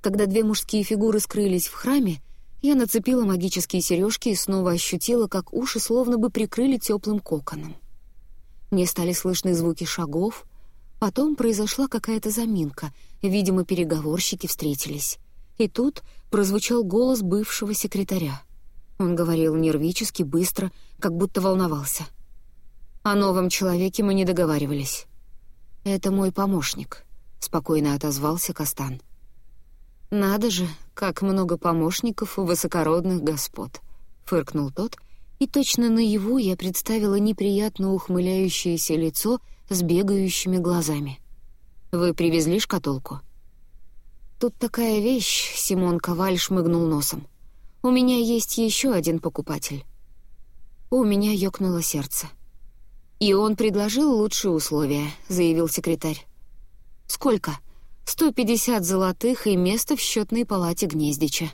Когда две мужские фигуры скрылись в храме, я нацепила магические сережки и снова ощутила, как уши словно бы прикрыли теплым коконом. Мне стали слышны звуки шагов, потом произошла какая-то заминка, видимо, переговорщики встретились. И тут прозвучал голос бывшего секретаря. Он говорил нервически, быстро, как будто волновался. О новом человеке мы не договаривались. «Это мой помощник», — спокойно отозвался Кастан. «Надо же, как много помощников у высокородных господ», — фыркнул тот, и точно наяву я представила неприятно ухмыляющееся лицо с бегающими глазами. «Вы привезли шкатулку?» «Тут такая вещь», — Симон Коваль шмыгнул носом. «У меня есть еще один покупатель». У меня ёкнуло сердце. «И он предложил лучшие условия», — заявил секретарь. «Сколько?» «Сто пятьдесят золотых и место в счетной палате Гнездича».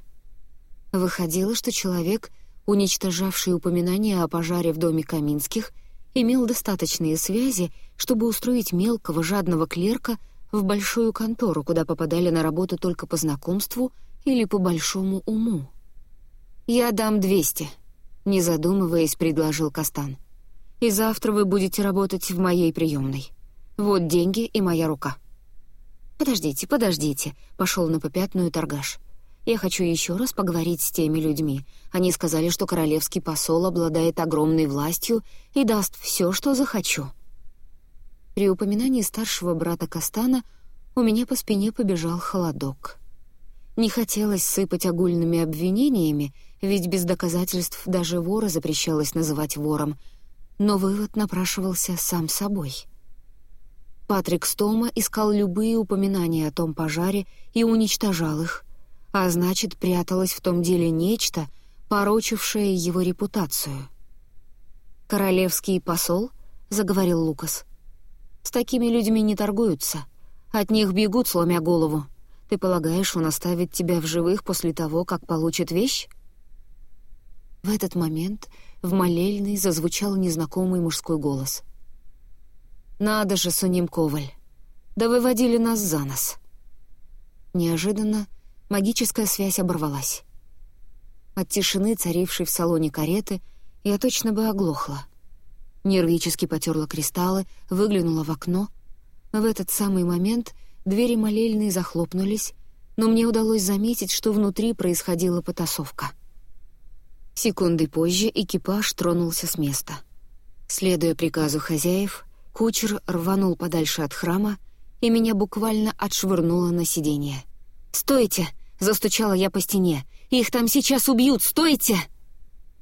Выходило, что человек, уничтожавший упоминание о пожаре в доме Каминских, имел достаточные связи, чтобы устроить мелкого жадного клерка в большую контору, куда попадали на работу только по знакомству или по большому уму. «Я дам двести», — не задумываясь, предложил Кастан. «И завтра вы будете работать в моей приемной. Вот деньги и моя рука». «Подождите, подождите», — пошел на попятную торгаш. «Я хочу еще раз поговорить с теми людьми. Они сказали, что королевский посол обладает огромной властью и даст все, что захочу». При упоминании старшего брата Кастана у меня по спине побежал холодок. Не хотелось сыпать огульными обвинениями, ведь без доказательств даже вора запрещалось называть вором, но вывод напрашивался сам собой. Патрик Стома искал любые упоминания о том пожаре и уничтожал их, а значит, пряталось в том деле нечто, порочившее его репутацию. «Королевский посол?» — заговорил Лукас — с такими людьми не торгуются. От них бегут, сломя голову. Ты полагаешь, он оставит тебя в живых после того, как получит вещь?» В этот момент в молельной зазвучал незнакомый мужской голос. «Надо же, Суним Коваль! Да выводили нас за нос!» Неожиданно магическая связь оборвалась. От тишины, царившей в салоне кареты, я точно бы оглохла. Нервически потерла кристаллы, выглянула в окно. В этот самый момент двери молельной захлопнулись, но мне удалось заметить, что внутри происходила потасовка. Секунды позже экипаж тронулся с места. Следуя приказу хозяев, кучер рванул подальше от храма, и меня буквально отшвырнуло на сиденье. «Стойте!» — застучала я по стене. «Их там сейчас убьют! Стойте!»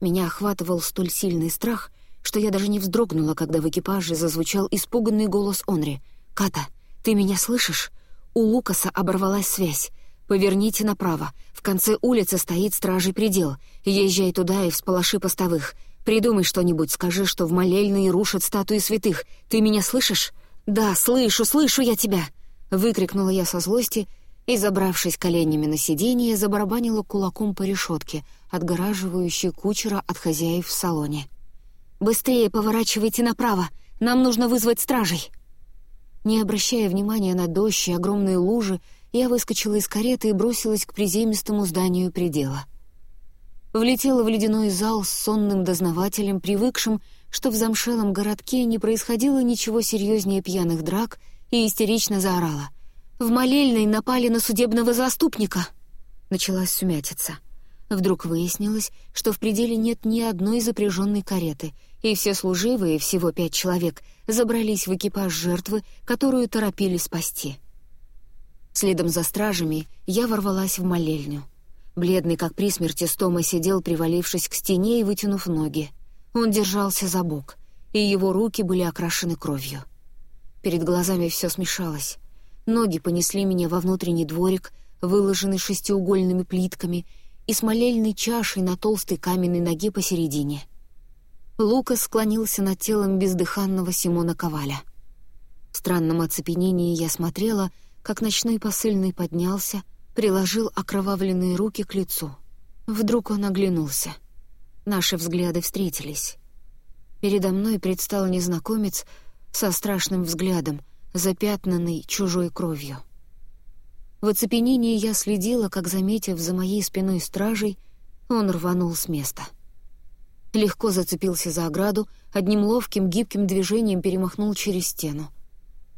Меня охватывал столь сильный страх, что я даже не вздрогнула, когда в экипаже зазвучал испуганный голос Онри. «Ката, ты меня слышишь? У Лукаса оборвалась связь. Поверните направо. В конце улицы стоит стражей предел. Езжай туда и всполоши постовых. Придумай что-нибудь, скажи, что в молельной рушат статуи святых. Ты меня слышишь?» «Да, слышу, слышу я тебя!» Выкрикнула я со злости и, забравшись коленями на сиденье, забарабанила кулаком по решетке, отгораживающей кучера от хозяев в салоне. «Быстрее поворачивайте направо! Нам нужно вызвать стражей!» Не обращая внимания на дождь и огромные лужи, я выскочила из кареты и бросилась к приземистому зданию предела. Влетела в ледяной зал с сонным дознавателем, привыкшим, что в замшелом городке не происходило ничего серьезнее пьяных драк, и истерично заорала. «В молельной напали на судебного заступника!» Началась сумятица. Вдруг выяснилось, что в пределе нет ни одной запряженной кареты — и все служивые, всего пять человек, забрались в экипаж жертвы, которую торопили спасти. Следом за стражами я ворвалась в молельню. Бледный, как при смерти, Стома сидел, привалившись к стене и вытянув ноги. Он держался за бок, и его руки были окрашены кровью. Перед глазами все смешалось. Ноги понесли меня во внутренний дворик, выложенный шестиугольными плитками, и с молельной чашей на толстой каменной ноге посередине. Лукас склонился над телом бездыханного Симона Коваля. В странном оцепенении я смотрела, как ночной посыльный поднялся, приложил окровавленные руки к лицу. Вдруг он оглянулся. Наши взгляды встретились. Передо мной предстал незнакомец со страшным взглядом, запятнанный чужой кровью. В оцепенении я следила, как, заметив за моей спиной стражей, он рванул с места. Легко зацепился за ограду, одним ловким, гибким движением перемахнул через стену.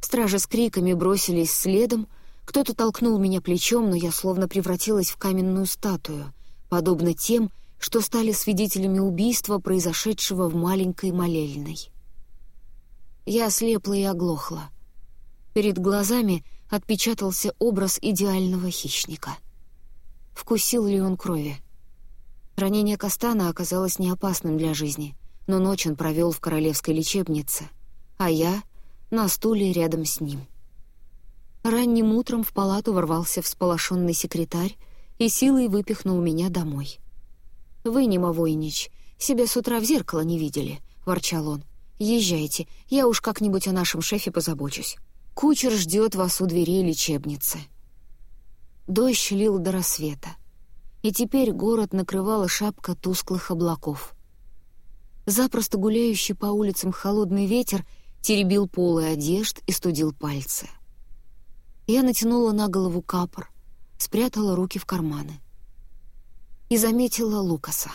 Стражи с криками бросились следом, кто-то толкнул меня плечом, но я словно превратилась в каменную статую, подобно тем, что стали свидетелями убийства, произошедшего в маленькой молельной. Я ослепла и оглохла. Перед глазами — отпечатался образ идеального хищника. Вкусил ли он крови? Ранение Кастана оказалось неопасным для жизни, но ночь он провел в королевской лечебнице, а я — на стуле рядом с ним. Ранним утром в палату ворвался всполошенный секретарь и силой выпихнул меня домой. «Вы, Нема Войнич, себя с утра в зеркало не видели», — ворчал он. «Езжайте, я уж как-нибудь о нашем шефе позабочусь». Кучер ждет вас у дверей лечебницы. Дождь лил до рассвета, и теперь город накрывала шапка тусклых облаков. Запросто гуляющий по улицам холодный ветер теребил полы одежд и студил пальцы. Я натянула на голову капор, спрятала руки в карманы. И заметила Лукаса.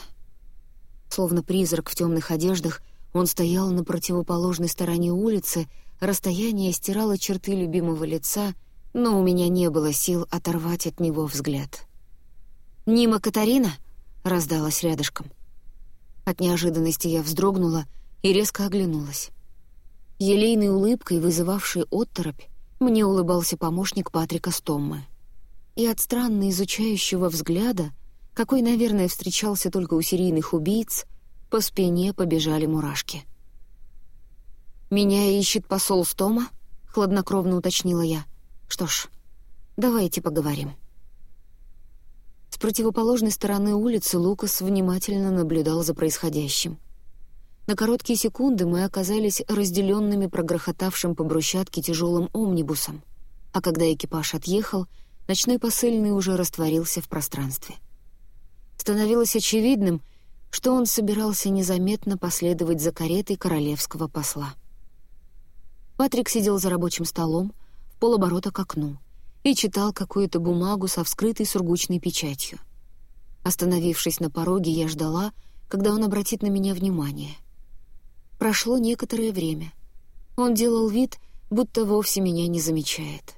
Словно призрак в темных одеждах, он стоял на противоположной стороне улицы, Расстояние стирало черты любимого лица, но у меня не было сил оторвать от него взгляд. «Нима Катарина?» — раздалась рядышком. От неожиданности я вздрогнула и резко оглянулась. Елейной улыбкой, вызывавшей отторопь, мне улыбался помощник Патрика Стоммы. И от странно изучающего взгляда, какой, наверное, встречался только у серийных убийц, по спине побежали мурашки — «Меня ищет посол Стома?» — хладнокровно уточнила я. «Что ж, давайте поговорим». С противоположной стороны улицы Лукас внимательно наблюдал за происходящим. На короткие секунды мы оказались разделенными прогрохотавшим по брусчатке тяжелым омнибусом, а когда экипаж отъехал, ночной посыльный уже растворился в пространстве. Становилось очевидным, что он собирался незаметно последовать за каретой королевского посла. Патрик сидел за рабочим столом, в полоборота к окну, и читал какую-то бумагу со вскрытой сургучной печатью. Остановившись на пороге, я ждала, когда он обратит на меня внимание. Прошло некоторое время. Он делал вид, будто вовсе меня не замечает.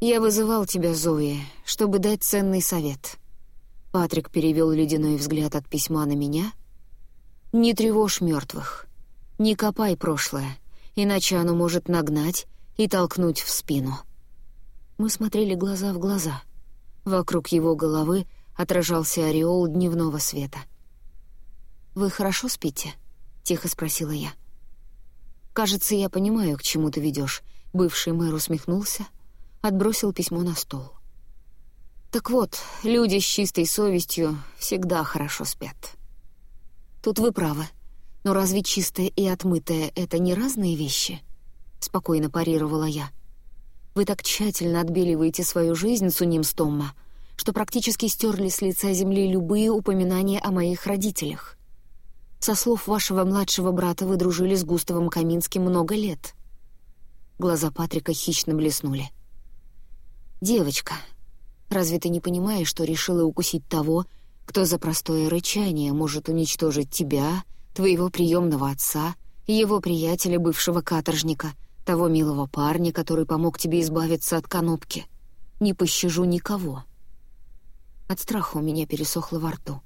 «Я вызывал тебя, Зои, чтобы дать ценный совет». Патрик перевел ледяной взгляд от письма на меня. «Не тревожь мертвых. Не копай прошлое иначе оно может нагнать и толкнуть в спину. Мы смотрели глаза в глаза. Вокруг его головы отражался ореол дневного света. «Вы хорошо спите?» — тихо спросила я. «Кажется, я понимаю, к чему ты ведешь», — бывший мэр усмехнулся, отбросил письмо на стол. «Так вот, люди с чистой совестью всегда хорошо спят». «Тут вы правы», «Но разве чистое и отмытое — это не разные вещи?» — спокойно парировала я. «Вы так тщательно отбеливаете свою жизнь, Суним Стомма, что практически стерли с лица земли любые упоминания о моих родителях. Со слов вашего младшего брата вы дружили с Густавом Каминским много лет». Глаза Патрика хищно блеснули. «Девочка, разве ты не понимаешь, что решила укусить того, кто за простое рычание может уничтожить тебя, твоего приемного отца, его приятеля, бывшего каторжника, того милого парня, который помог тебе избавиться от конопки. Не пощажу никого. От страха у меня пересохло во рту.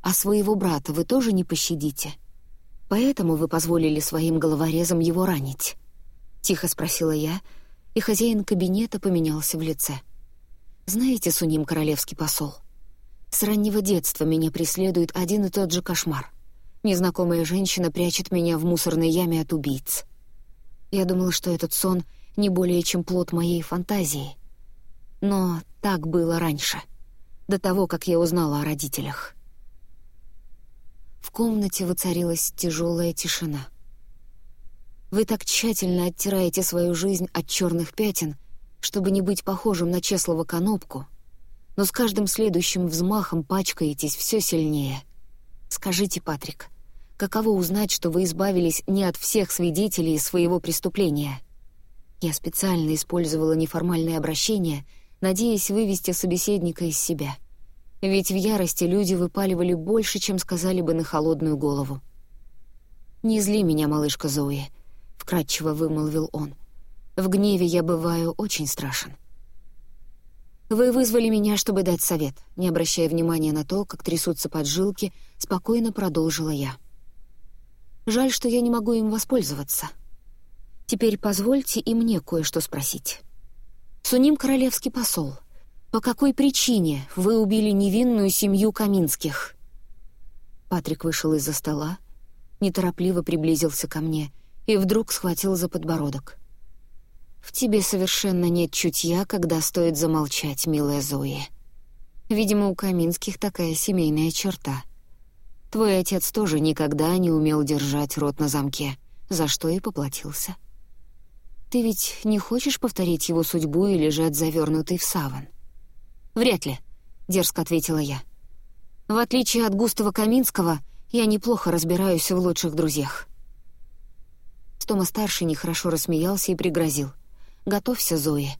А своего брата вы тоже не пощадите? Поэтому вы позволили своим головорезам его ранить?» Тихо спросила я, и хозяин кабинета поменялся в лице. Знаете, Суним, королевский посол? С раннего детства меня преследует один и тот же кошмар. Незнакомая женщина прячет меня в мусорной яме от убийц. Я думала, что этот сон не более чем плод моей фантазии. Но так было раньше, до того, как я узнала о родителях. В комнате воцарилась тяжелая тишина. Вы так тщательно оттираете свою жизнь от черных пятен, чтобы не быть похожим на Чеслова Конопку, но с каждым следующим взмахом пачкаетесь все сильнее. Скажите, Патрик, каково узнать, что вы избавились не от всех свидетелей своего преступления? Я специально использовала неформальное обращение, надеясь вывести собеседника из себя — ведь в ярости люди выпаливали больше, чем сказали бы на холодную голову. «Не зли меня, малышка Зои», — вкратчиво вымолвил он. «В гневе я бываю очень страшен». «Вы вызвали меня, чтобы дать совет», — не обращая внимания на то, как трясутся поджилки, спокойно продолжила я. «Жаль, что я не могу им воспользоваться. Теперь позвольте и мне кое-что спросить. Суним королевский посол — по какой причине вы убили невинную семью Каминских?» Патрик вышел из-за стола, неторопливо приблизился ко мне и вдруг схватил за подбородок. «В тебе совершенно нет чутья, когда стоит замолчать, милая Зои. Видимо, у Каминских такая семейная черта. Твой отец тоже никогда не умел держать рот на замке, за что и поплатился. Ты ведь не хочешь повторить его судьбу и лежать завернутый в саван?» «Вряд ли», — дерзко ответила я. «В отличие от Густава Каминского, я неплохо разбираюсь в лучших друзьях». Стома-старший нехорошо рассмеялся и пригрозил. «Готовься, Зои.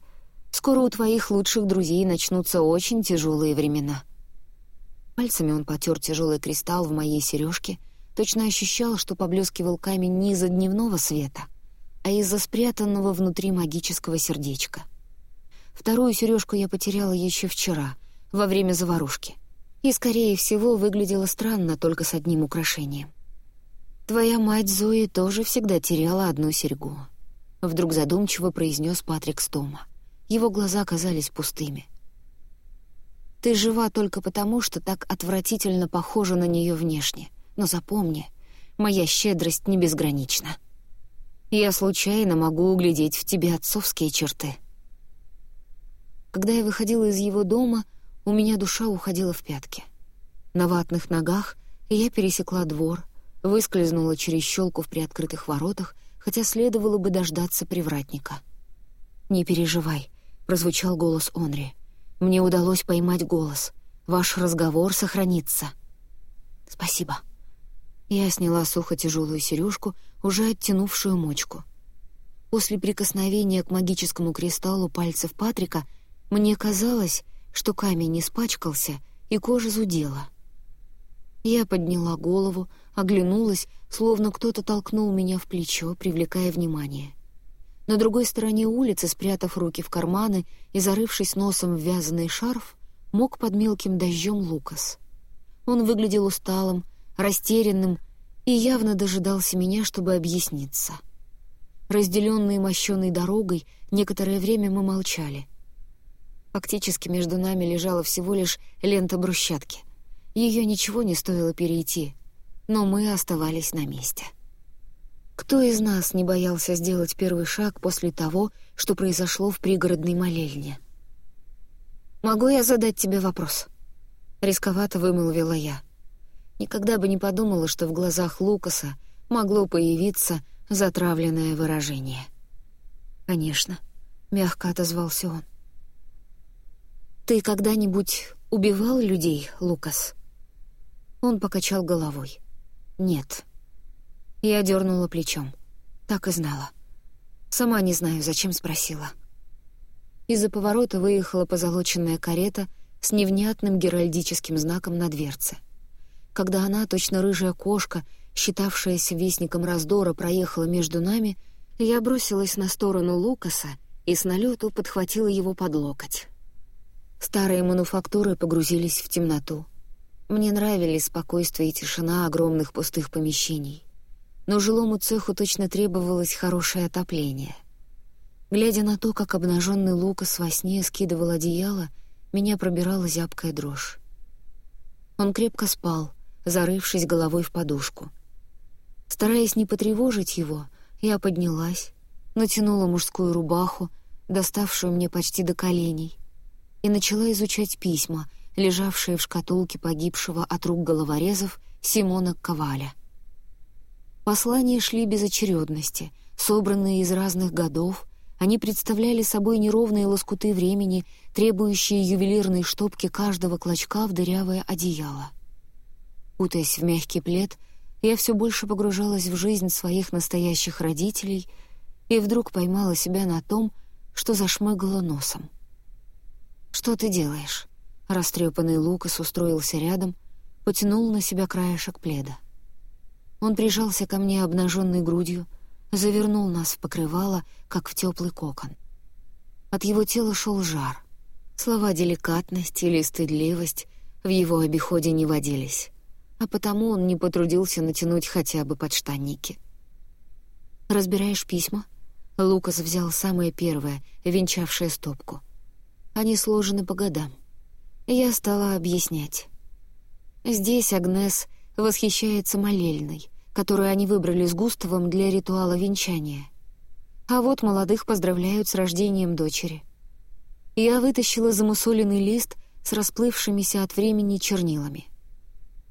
Скоро у твоих лучших друзей начнутся очень тяжелые времена». Пальцами он потер тяжелый кристалл в моей сережке, точно ощущал, что поблескивал камень не из-за дневного света, а из-за спрятанного внутри магического сердечка. Вторую сережку я потеряла еще вчера, во время заварушки. И, скорее всего, выглядела странно только с одним украшением. «Твоя мать Зои тоже всегда теряла одну серьгу», — вдруг задумчиво произнес Патрик Стома. Его глаза казались пустыми. «Ты жива только потому, что так отвратительно похожа на нее внешне. Но запомни, моя щедрость не безгранична. Я случайно могу углядеть в тебе отцовские черты». Когда я выходила из его дома, у меня душа уходила в пятки. На ватных ногах я пересекла двор, выскользнула через щелку в приоткрытых воротах, хотя следовало бы дождаться привратника. «Не переживай», — прозвучал голос Онри. «Мне удалось поймать голос. Ваш разговор сохранится». «Спасибо». Я сняла сухо тяжелую сережку, уже оттянувшую мочку. После прикосновения к магическому кристаллу пальцев Патрика — мне казалось, что камень испачкался, и кожа зудела. Я подняла голову, оглянулась, словно кто-то толкнул меня в плечо, привлекая внимание. На другой стороне улицы, спрятав руки в карманы и зарывшись носом в вязаный шарф, мог под мелким дождем Лукас. Он выглядел усталым, растерянным и явно дожидался меня, чтобы объясниться. Разделенные мощеной дорогой, некоторое время мы молчали — Фактически между нами лежала всего лишь лента брусчатки. Ее ничего не стоило перейти, но мы оставались на месте. Кто из нас не боялся сделать первый шаг после того, что произошло в пригородной молельне? «Могу я задать тебе вопрос?» Рисковато вымолвила я. Никогда бы не подумала, что в глазах Лукаса могло появиться затравленное выражение. «Конечно», — мягко отозвался он. «Ты когда-нибудь убивал людей, Лукас?» Он покачал головой. «Нет». Я дернула плечом. Так и знала. Сама не знаю, зачем спросила. Из-за поворота выехала позолоченная карета с невнятным геральдическим знаком на дверце. Когда она, точно рыжая кошка, считавшаяся вестником раздора, проехала между нами, я бросилась на сторону Лукаса и с налету подхватила его под локоть. Старые мануфактуры погрузились в темноту. Мне нравились спокойствие и тишина огромных пустых помещений. Но жилому цеху точно требовалось хорошее отопление. Глядя на то, как обнаженный Лукас во сне скидывал одеяло, меня пробирала зябкая дрожь. Он крепко спал, зарывшись головой в подушку. Стараясь не потревожить его, я поднялась, натянула мужскую рубаху, доставшую мне почти до коленей, и начала изучать письма, лежавшие в шкатулке погибшего от рук головорезов Симона Коваля. Послания шли без очередности, собранные из разных годов, они представляли собой неровные лоскуты времени, требующие ювелирной штопки каждого клочка в дырявое одеяло. Путаясь в мягкий плед, я все больше погружалась в жизнь своих настоящих родителей и вдруг поймала себя на том, что зашмыгала носом. «Что ты делаешь?» Растрепанный Лукас устроился рядом, потянул на себя краешек пледа. Он прижался ко мне обнаженной грудью, завернул нас в покрывало, как в теплый кокон. От его тела шел жар. Слова деликатность или стыдливость в его обиходе не водились, а потому он не потрудился натянуть хотя бы подштанники. «Разбираешь письма?» Лукас взял самое первое, венчавшее стопку. Они сложены по годам. Я стала объяснять. Здесь Агнес восхищается молельной, которую они выбрали с Густавом для ритуала венчания. А вот молодых поздравляют с рождением дочери. Я вытащила замусоленный лист с расплывшимися от времени чернилами.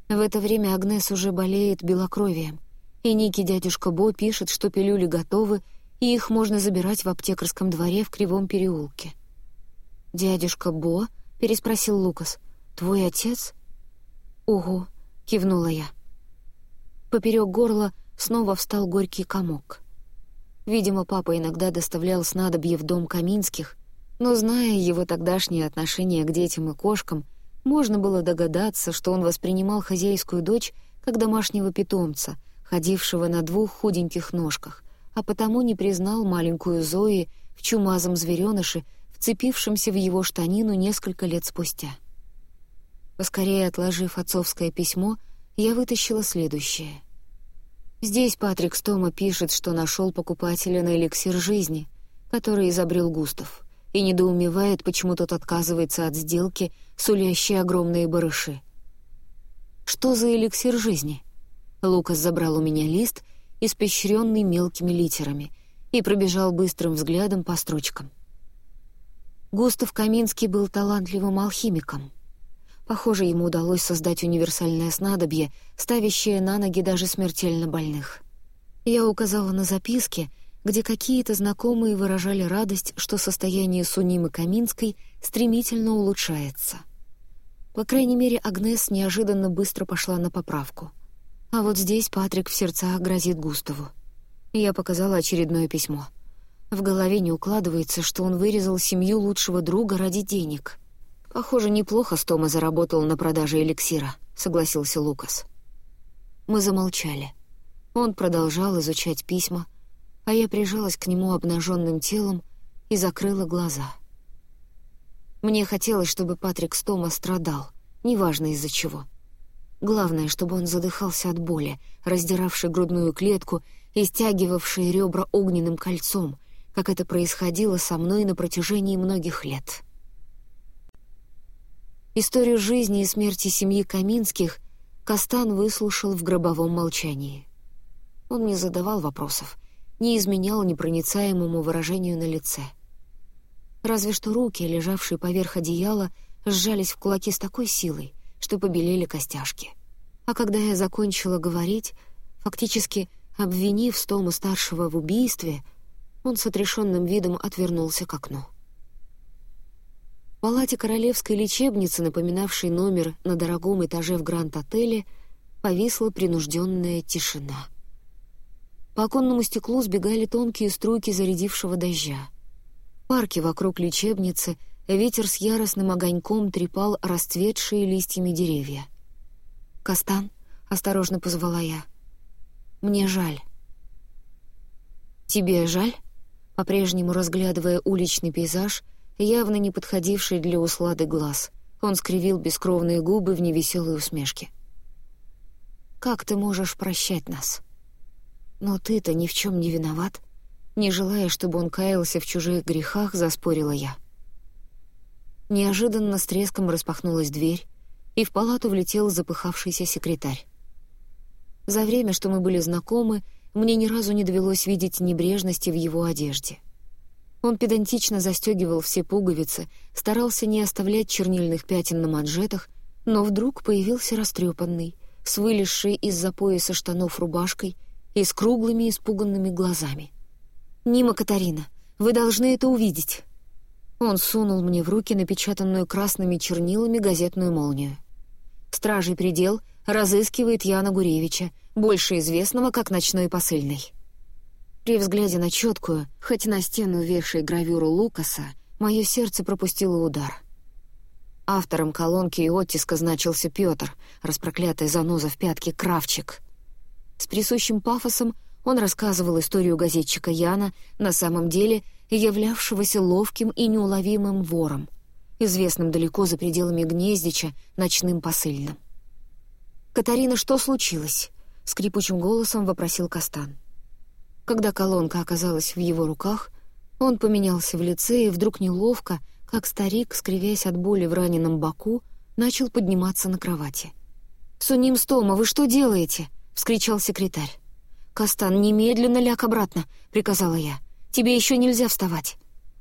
В это время Агнес уже болеет белокровием, и Ники дядюшка Бо пишет, что пилюли готовы, и их можно забирать в аптекарском дворе в Кривом переулке. «Дядюшка Бо?» — переспросил Лукас. «Твой отец?» «Ого!» — кивнула я. Поперек горла снова встал горький комок. Видимо, папа иногда доставлял снадобье в дом Каминских, но, зная его тогдашнее отношение к детям и кошкам, можно было догадаться, что он воспринимал хозяйскую дочь как домашнего питомца, ходившего на двух худеньких ножках, а потому не признал маленькую Зои в чумазом зверёныше, вцепившемся в его штанину несколько лет спустя. Поскорее отложив отцовское письмо, я вытащила следующее. Здесь Патрик Стома пишет, что нашел покупателя на эликсир жизни, который изобрел Густав, и недоумевает, почему тот отказывается от сделки, сулящей огромные барыши. «Что за эликсир жизни?» Лукас забрал у меня лист, испещренный мелкими литерами, и пробежал быстрым взглядом по строчкам. Густав Каминский был талантливым алхимиком. Похоже, ему удалось создать универсальное снадобье, ставящее на ноги даже смертельно больных. Я указала на записки, где какие-то знакомые выражали радость, что состояние Сунимы Каминской стремительно улучшается. По крайней мере, Агнес неожиданно быстро пошла на поправку. А вот здесь Патрик в сердцах грозит Густаву. Я показала очередное письмо — в голове не укладывается, что он вырезал семью лучшего друга ради денег. Похоже, неплохо Стома заработал на продаже эликсира, согласился Лукас. Мы замолчали. Он продолжал изучать письма, а я прижалась к нему обнаженным телом и закрыла глаза. Мне хотелось, чтобы Патрик Стома страдал, неважно из-за чего. Главное, чтобы он задыхался от боли, раздиравшей грудную клетку и стягивавшей ребра огненным кольцом — как это происходило со мной на протяжении многих лет. Историю жизни и смерти семьи Каминских Кастан выслушал в гробовом молчании. Он не задавал вопросов, не изменял непроницаемому выражению на лице. Разве что руки, лежавшие поверх одеяла, сжались в кулаки с такой силой, что побелели костяшки. А когда я закончила говорить, фактически обвинив Стому-старшего в убийстве — он с отрешенным видом отвернулся к окну. В палате королевской лечебницы, напоминавшей номер на дорогом этаже в Гранд-отеле, повисла принужденная тишина. По оконному стеклу сбегали тонкие струйки зарядившего дождя. В парке вокруг лечебницы ветер с яростным огоньком трепал расцветшие листьями деревья. «Кастан?» — осторожно позвала я. «Мне жаль». «Тебе жаль?» По-прежнему разглядывая уличный пейзаж, явно не подходивший для услады глаз, он скривил бескровные губы в невеселой усмешке. «Как ты можешь прощать нас? Но ты-то ни в чем не виноват?» Не желая, чтобы он каялся в чужих грехах, заспорила я. Неожиданно с треском распахнулась дверь, и в палату влетел запыхавшийся секретарь. За время, что мы были знакомы, мне ни разу не довелось видеть небрежности в его одежде. Он педантично застегивал все пуговицы, старался не оставлять чернильных пятен на манжетах, но вдруг появился растрепанный, с вылезшей из-за пояса штанов рубашкой и с круглыми испуганными глазами. «Нима Катарина, вы должны это увидеть!» Он сунул мне в руки напечатанную красными чернилами газетную молнию. «Стражий предел разыскивает Яна Гуревича, больше известного как ночной посыльный». При взгляде на четкую, хоть на стену вешай гравюру Лукаса, мое сердце пропустило удар — Автором колонки и оттиска значился Пётр, распроклятая заноза в пятке Кравчик. С присущим пафосом он рассказывал историю газетчика Яна, на самом деле являвшегося ловким и неуловимым вором, известным далеко за пределами гнездича ночным посыльным. «Катарина, что случилось?» — скрипучим голосом вопросил Кастан. Когда колонка оказалась в его руках, он поменялся в лице и вдруг неловко, как старик, скривясь от боли в раненом боку, начал подниматься на кровати. «Суним Стома, вы что делаете?» — вскричал секретарь. «Кастан, немедленно ляг обратно», — приказала я. «Тебе еще нельзя вставать».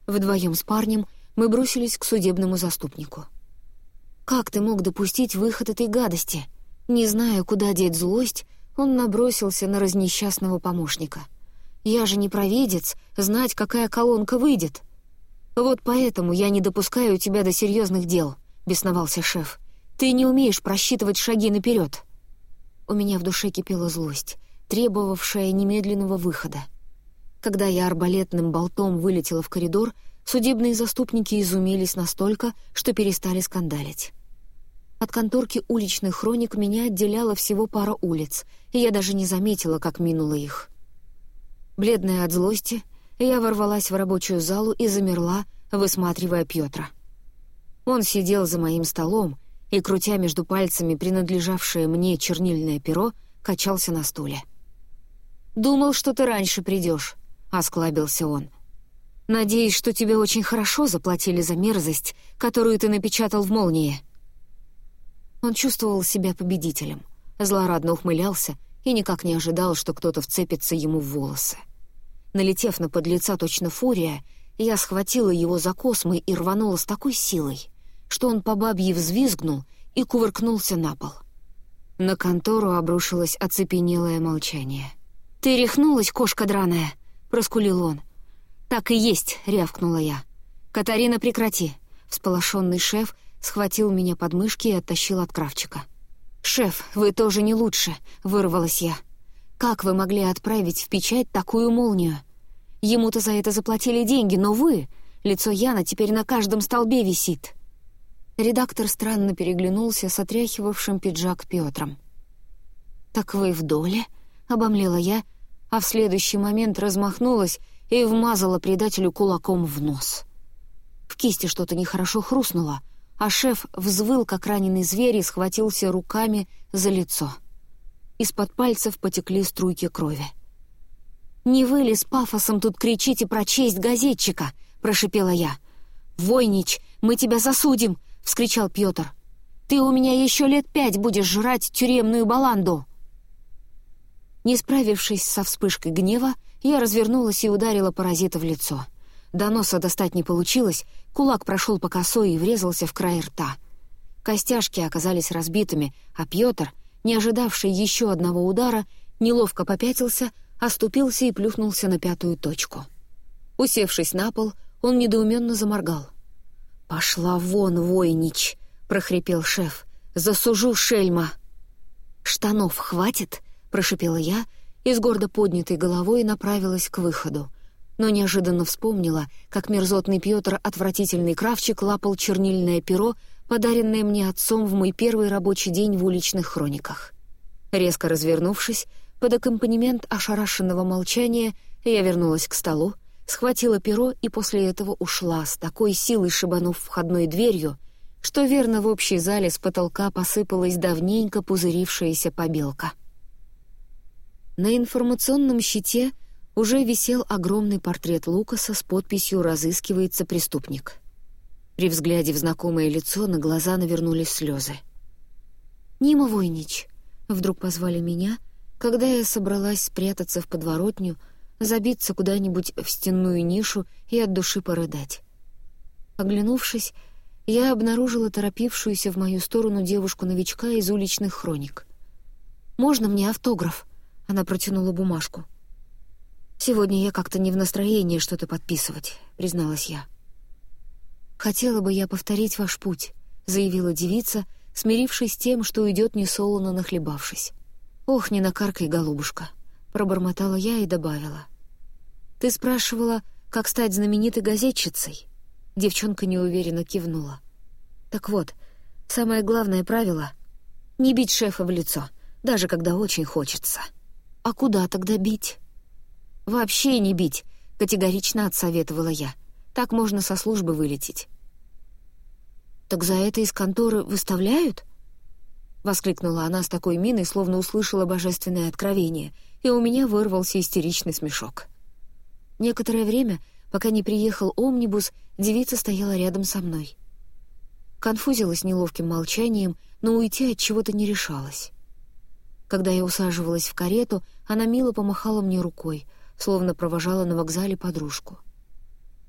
Вдвоем с парнем мы бросились к судебному заступнику. «Как ты мог допустить выход этой гадости?» Не зная, куда деть злость, он набросился на разнесчастного помощника. «Я же не провидец, знать, какая колонка выйдет». «Вот поэтому я не допускаю тебя до серьезных дел», — бесновался шеф. «Ты не умеешь просчитывать шаги наперед». У меня в душе кипела злость, требовавшая немедленного выхода. Когда я арбалетным болтом вылетела в коридор, судебные заступники изумились настолько, что перестали скандалить. От конторки уличных хроник меня отделяла всего пара улиц, и я даже не заметила, как минула их. Бледная от злости — я ворвалась в рабочую залу и замерла, высматривая Пётра. Он сидел за моим столом и, крутя между пальцами принадлежавшее мне чернильное перо, качался на стуле. «Думал, что ты раньше придешь», — осклабился он. «Надеюсь, что тебе очень хорошо заплатили за мерзость, которую ты напечатал в «Молнии». Он чувствовал себя победителем, злорадно ухмылялся и никак не ожидал, что кто-то вцепится ему в волосы. Налетев на подлеца точно фурия, я схватила его за космы и рванула с такой силой, что он по бабье взвизгнул и кувыркнулся на пол. На контору обрушилось оцепенелое молчание. «Ты рехнулась, кошка драная!» — проскулил он. «Так и есть!» — рявкнула я. «Катарина, прекрати!» Всполошенный шеф схватил меня под мышки и оттащил от кравчика. «Шеф, вы тоже не лучше!» — вырвалась я. Как вы могли отправить в печать такую молнию? Ему-то за это заплатили деньги, но вы... Лицо Яна теперь на каждом столбе висит». Редактор странно переглянулся с отряхивавшим пиджак Петром. «Так вы в доле?» — обомлела я, а в следующий момент размахнулась и вмазала предателю кулаком в нос. В кисти что-то нехорошо хрустнуло, а шеф взвыл, как раненый зверь, и схватился руками за лицо — из-под пальцев потекли струйки крови. «Не вы ли с пафосом тут кричите про честь газетчика?» — прошипела я. «Войнич, мы тебя засудим!» — вскричал Пётр. «Ты у меня еще лет пять будешь жрать тюремную баланду!» Не справившись со вспышкой гнева, я развернулась и ударила паразита в лицо. До носа достать не получилось, кулак прошел по косой и врезался в край рта. Костяшки оказались разбитыми, а Пётр — не ожидавший еще одного удара, неловко попятился, оступился и плюхнулся на пятую точку. Усевшись на пол, он недоуменно заморгал. «Пошла вон, войнич!» — прохрипел шеф. «Засужу, шельма!» «Штанов хватит?» — прошипела я и с гордо поднятой головой направилась к выходу. Но неожиданно вспомнила, как мерзотный Пётр, отвратительный кравчик, лапал чернильное перо, подаренное мне отцом в мой первый рабочий день в уличных хрониках. Резко развернувшись, под аккомпанемент ошарашенного молчания, я вернулась к столу, схватила перо и после этого ушла, с такой силой шибанув входной дверью, что верно в общей зале с потолка посыпалась давненько пузырившаяся побелка. На информационном щите уже висел огромный портрет Лукаса с подписью «Разыскивается преступник». При взгляде в знакомое лицо на глаза навернулись слезы. «Нима Войнич!» — вдруг позвали меня, когда я собралась спрятаться в подворотню, забиться куда-нибудь в стенную нишу и от души порыдать. Оглянувшись, я обнаружила торопившуюся в мою сторону девушку-новичка из уличных хроник. «Можно мне автограф?» — она протянула бумажку. «Сегодня я как-то не в настроении что-то подписывать», — призналась я. «Хотела бы я повторить ваш путь», — заявила девица, смирившись с тем, что уйдет несолоно нахлебавшись. «Ох, не накаркай, голубушка», — пробормотала я и добавила. «Ты спрашивала, как стать знаменитой газетчицей?» Девчонка неуверенно кивнула. «Так вот, самое главное правило — не бить шефа в лицо, даже когда очень хочется». «А куда тогда бить?» «Вообще не бить», — категорично отсоветовала я. «Так можно со службы вылететь». «Так за это из конторы выставляют?» — воскликнула она с такой миной, словно услышала божественное откровение, и у меня вырвался истеричный смешок. Некоторое время, пока не приехал омнибус, девица стояла рядом со мной. Конфузилась неловким молчанием, но уйти от чего-то не решалась. Когда я усаживалась в карету, она мило помахала мне рукой, словно провожала на вокзале подружку.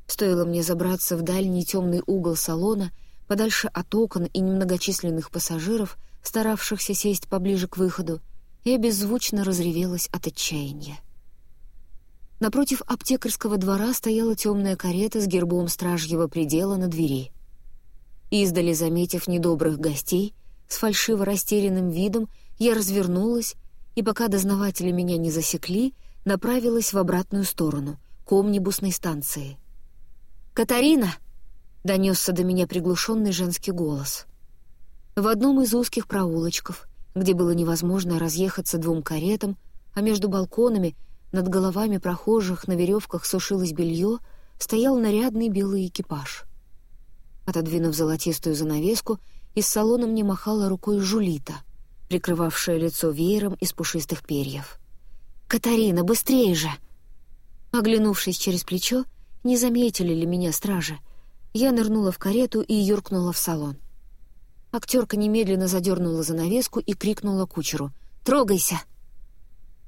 Стоило мне забраться в дальний темный угол салона, подальше от окон и немногочисленных пассажиров, старавшихся сесть поближе к выходу, я беззвучно разревелась от отчаяния. Напротив аптекарского двора стояла темная карета с гербом стражьего предела на двери. Издали, заметив недобрых гостей, с фальшиво растерянным видом я развернулась и, пока дознаватели меня не засекли, направилась в обратную сторону, к омнибусной станции. «Катарина!» — донесся до меня приглушенный женский голос. В одном из узких проулочков, где было невозможно разъехаться двум каретам, а между балконами — над головами прохожих на веревках сушилось белье, стоял нарядный белый экипаж. Отодвинув золотистую занавеску, из салона мне махала рукой Жулита, прикрывавшая лицо веером из пушистых перьев. «Катарина, быстрее же!» Оглянувшись через плечо, не заметили ли меня стражи, я нырнула в карету и юркнула в салон. Актерка немедленно задернула занавеску и крикнула кучеру «Трогайся!»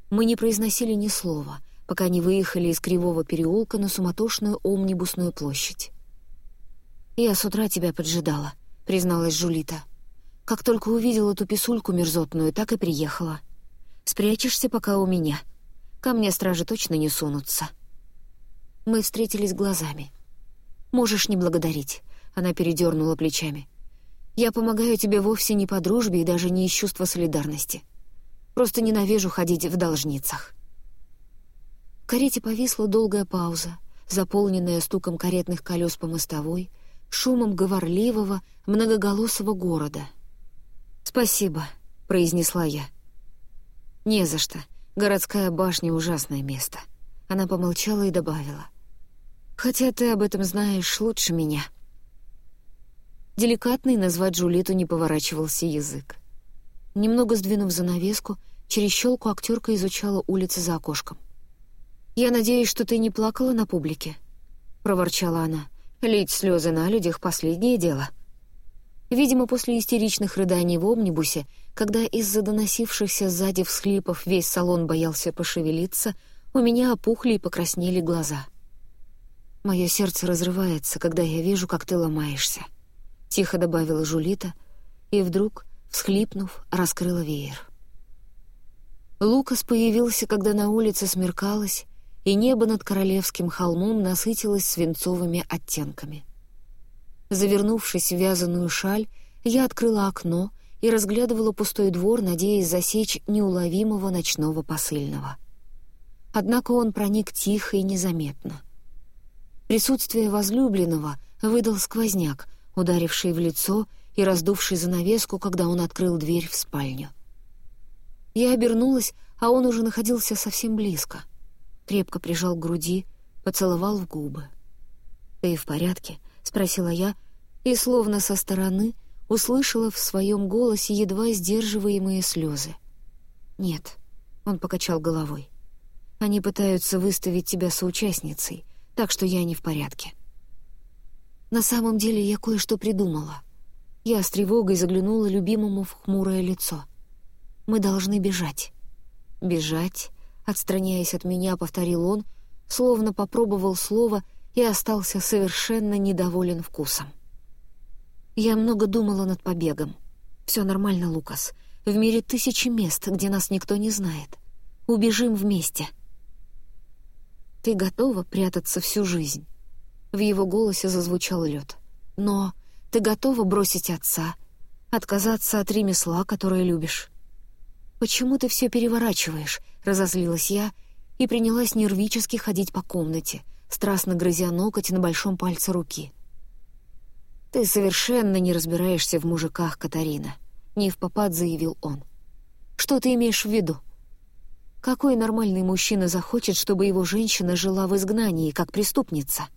Мы не произносили ни слова, пока не выехали из Кривого переулка на суматошную омнибусную площадь. «Я с утра тебя поджидала», — призналась Жулита. «Как только увидела ту писульку мерзотную, так и приехала. Спрячешься пока у меня. Ко мне стражи точно не сунутся». Мы встретились глазами. «Можешь не благодарить», — она передернула плечами. «Я помогаю тебе вовсе не по дружбе и даже не из чувства солидарности. Просто ненавижу ходить в должницах». В карете повисла долгая пауза, заполненная стуком каретных колес по мостовой, шумом говорливого, многоголосого города. «Спасибо», — произнесла я. «Не за что. Городская башня — ужасное место». Она помолчала и добавила. «Хотя ты об этом знаешь лучше меня». Деликатный назвать Джулиту не поворачивался язык. Немного сдвинув занавеску, через щелку актерка изучала улицы за окошком. «Я надеюсь, что ты не плакала на публике?» — проворчала она. «Лить слезы на людях — последнее дело». Видимо, после истеричных рыданий в омнибусе, когда из-за доносившихся сзади всхлипов весь салон боялся пошевелиться, у меня опухли и покраснели глаза. «Мое сердце разрывается, когда я вижу, как ты ломаешься», — тихо добавила Жулита, и вдруг всхлипнув, раскрыла веер. Лукас появился, когда на улице смеркалось, и небо над королевским холмом насытилось свинцовыми оттенками. Завернувшись в вязаную шаль, я открыла окно и разглядывала пустой двор, надеясь засечь неуловимого ночного посыльного. Однако он проник тихо и незаметно. Присутствие возлюбленного выдал сквозняк, ударивший в лицо и раздувший занавеску, когда он открыл дверь в спальню. Я обернулась, а он уже находился совсем близко. Крепко прижал к груди, поцеловал в губы. «Ты в порядке?» — спросила я, и, словно со стороны, услышала в своем голосе едва сдерживаемые слезы. «Нет», — он покачал головой. «Они пытаются выставить тебя соучастницей, так что я не в порядке». На самом деле я кое-что придумала. Я с тревогой заглянула любимому в хмурое лицо. Мы должны бежать. Бежать, отстраняясь от меня, повторил он, словно попробовал слово и остался совершенно недоволен вкусом. Я много думала над побегом. Все нормально, Лукас. В мире тысячи мест, где нас никто не знает. Убежим вместе. Ты готова прятаться всю жизнь? В его голосе зазвучал лед. Но ты готова бросить отца, отказаться от ремесла, которое любишь? Почему ты все переворачиваешь? Разозлилась я и принялась нервически ходить по комнате, страстно грызя ноготь на большом пальце руки. «Ты совершенно не разбираешься в мужиках, Катарина», — не в попад заявил он. «Что ты имеешь в виду? Какой нормальный мужчина захочет, чтобы его женщина жила в изгнании, как преступница?»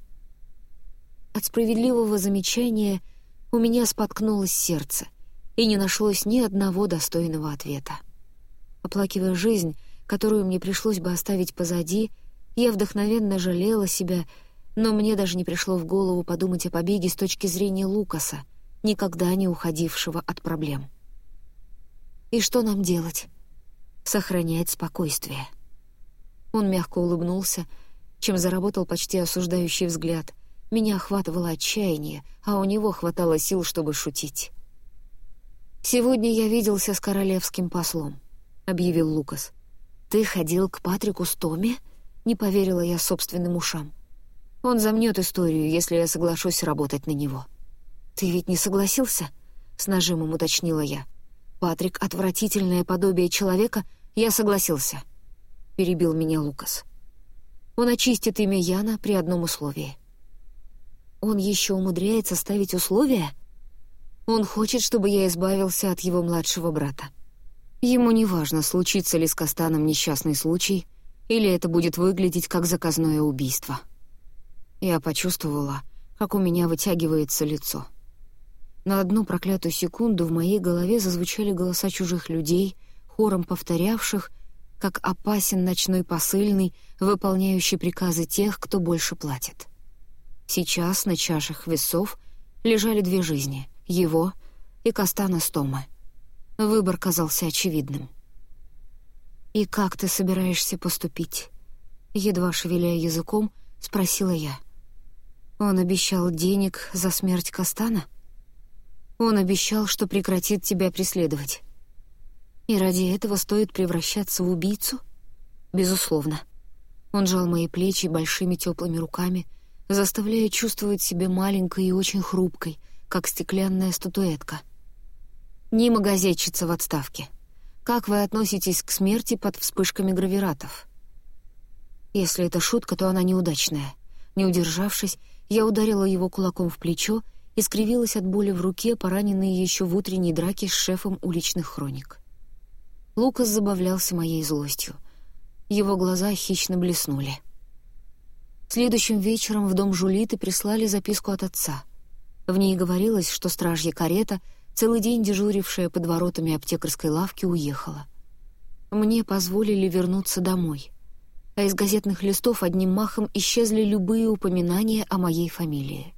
От справедливого замечания у меня споткнулось сердце, и не нашлось ни одного достойного ответа. Оплакивая жизнь, которую мне пришлось бы оставить позади, я вдохновенно жалела себя но мне даже не пришло в голову подумать о побеге с точки зрения Лукаса, никогда не уходившего от проблем. И что нам делать? Сохранять спокойствие. Он мягко улыбнулся, чем заработал почти осуждающий взгляд. Меня охватывало отчаяние, а у него хватало сил, чтобы шутить. «Сегодня я виделся с королевским послом», — объявил Лукас. «Ты ходил к Патрику с Томми?» — не поверила я собственным ушам. Он замнет историю, если я соглашусь работать на него. «Ты ведь не согласился?» — с нажимом уточнила я. «Патрик — отвратительное подобие человека, я согласился», — перебил меня Лукас. «Он очистит имя Яна при одном условии». «Он еще умудряется ставить условия?» «Он хочет, чтобы я избавился от его младшего брата. Ему не важно, случится ли с Кастаном несчастный случай, или это будет выглядеть как заказное убийство». Я почувствовала, как у меня вытягивается лицо. На одну проклятую секунду в моей голове зазвучали голоса чужих людей, хором повторявших, как опасен ночной посыльный, выполняющий приказы тех, кто больше платит. Сейчас на чашах весов лежали две жизни — его и Кастана Стома. Выбор казался очевидным. «И как ты собираешься поступить?» Едва шевеляя языком, спросила я — он обещал денег за смерть Кастана? Он обещал, что прекратит тебя преследовать. И ради этого стоит превращаться в убийцу? Безусловно. Он жал мои плечи большими теплыми руками, заставляя чувствовать себя маленькой и очень хрупкой, как стеклянная статуэтка. Нима газетчица в отставке. Как вы относитесь к смерти под вспышками гравиратов? Если это шутка, то она неудачная. Не удержавшись, я ударила его кулаком в плечо и скривилась от боли в руке, пораненной еще в утренней драке с шефом уличных хроник. Лукас забавлялся моей злостью. Его глаза хищно блеснули. Следующим вечером в дом Жулиты прислали записку от отца. В ней говорилось, что стражья карета, целый день дежурившая под воротами аптекарской лавки, уехала. Мне позволили вернуться домой а из газетных листов одним махом исчезли любые упоминания о моей фамилии.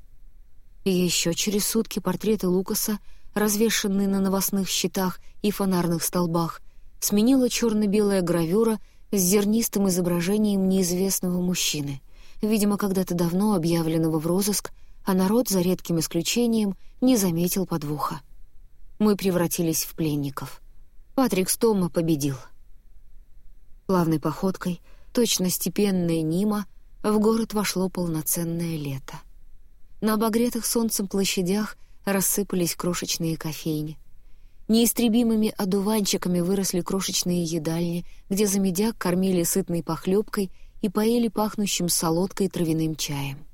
И еще через сутки портреты Лукаса, развешанные на новостных щитах и фонарных столбах, сменила черно-белая гравюра с зернистым изображением неизвестного мужчины, видимо, когда-то давно объявленного в розыск, а народ, за редким исключением, не заметил подвоха. Мы превратились в пленников. Патрик Стома победил. Плавной походкой — точно степенная Нима, в город вошло полноценное лето. На обогретых солнцем площадях рассыпались крошечные кофейни. Неистребимыми одуванчиками выросли крошечные едальни, где за медяк кормили сытной похлебкой и поели пахнущим солодкой травяным чаем.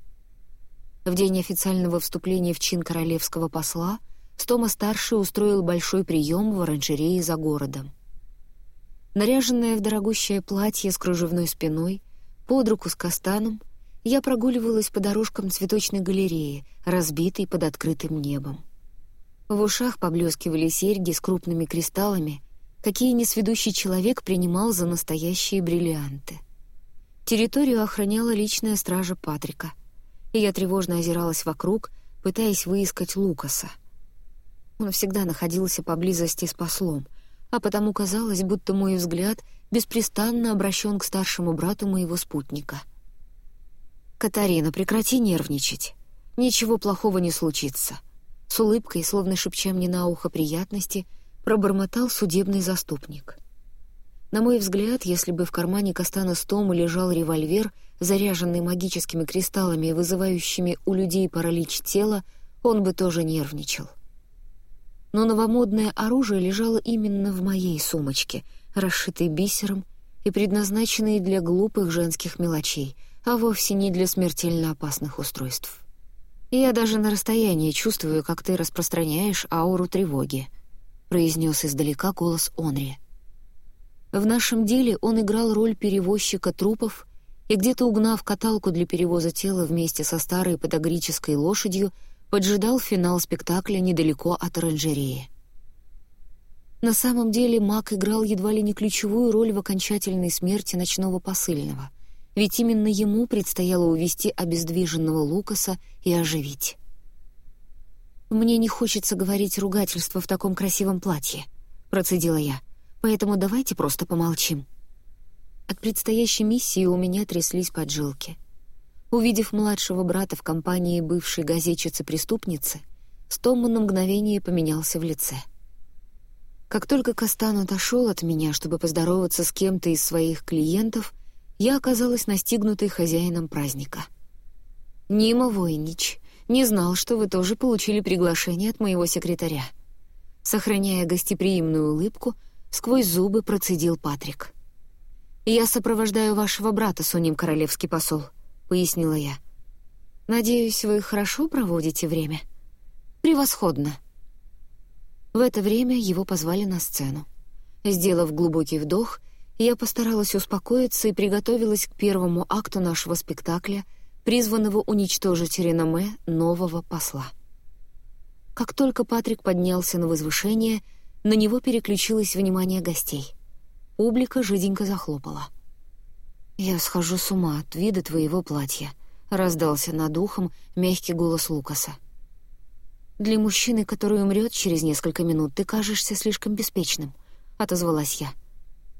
В день официального вступления в чин королевского посла Стома-старший устроил большой прием в оранжерее за городом. Наряженная в дорогущее платье с кружевной спиной, под руку с кастаном, я прогуливалась по дорожкам цветочной галереи, разбитой под открытым небом. В ушах поблескивали серьги с крупными кристаллами, какие несведущий человек принимал за настоящие бриллианты. Территорию охраняла личная стража Патрика, и я тревожно озиралась вокруг, пытаясь выискать Лукаса. Он всегда находился поблизости с послом, а потому казалось, будто мой взгляд беспрестанно обращен к старшему брату моего спутника. «Катарина, прекрати нервничать. Ничего плохого не случится». С улыбкой, словно шепча мне на ухо приятности, пробормотал судебный заступник. На мой взгляд, если бы в кармане Кастана Стома лежал револьвер, заряженный магическими кристаллами, вызывающими у людей паралич тела, он бы тоже нервничал. Но новомодное оружие лежало именно в моей сумочке, расшитой бисером и предназначенной для глупых женских мелочей, а вовсе не для смертельно опасных устройств. «Я даже на расстоянии чувствую, как ты распространяешь ауру тревоги», — произнес издалека голос Онри. В нашем деле он играл роль перевозчика трупов и, где-то угнав каталку для перевоза тела вместе со старой подогрической лошадью, поджидал финал спектакля недалеко от оранжереи. На самом деле маг играл едва ли не ключевую роль в окончательной смерти ночного посыльного — ведь именно ему предстояло увести обездвиженного Лукаса и оживить. «Мне не хочется говорить ругательство в таком красивом платье», — процедила я, «поэтому давайте просто помолчим». От предстоящей миссии у меня тряслись поджилки. Увидев младшего брата в компании бывшей газетчицы-преступницы, Стомма на мгновение поменялся в лице. Как только Кастан отошел от меня, чтобы поздороваться с кем-то из своих клиентов, я оказалась настигнутой хозяином праздника. «Нима Войнич, не знал, что вы тоже получили приглашение от моего секретаря». Сохраняя гостеприимную улыбку, сквозь зубы процедил Патрик. «Я сопровождаю вашего брата, Суним Королевский посол», — пояснила я. «Надеюсь, вы хорошо проводите время?» «Превосходно». В это время его позвали на сцену. Сделав глубокий вдох — я постаралась успокоиться и приготовилась к первому акту нашего спектакля, призванного уничтожить реноме нового посла. Как только Патрик поднялся на возвышение, на него переключилось внимание гостей. Публика жиденько захлопала. «Я схожу с ума от вида твоего платья», — раздался над ухом мягкий голос Лукаса. «Для мужчины, который умрет через несколько минут, ты кажешься слишком беспечным», — отозвалась я.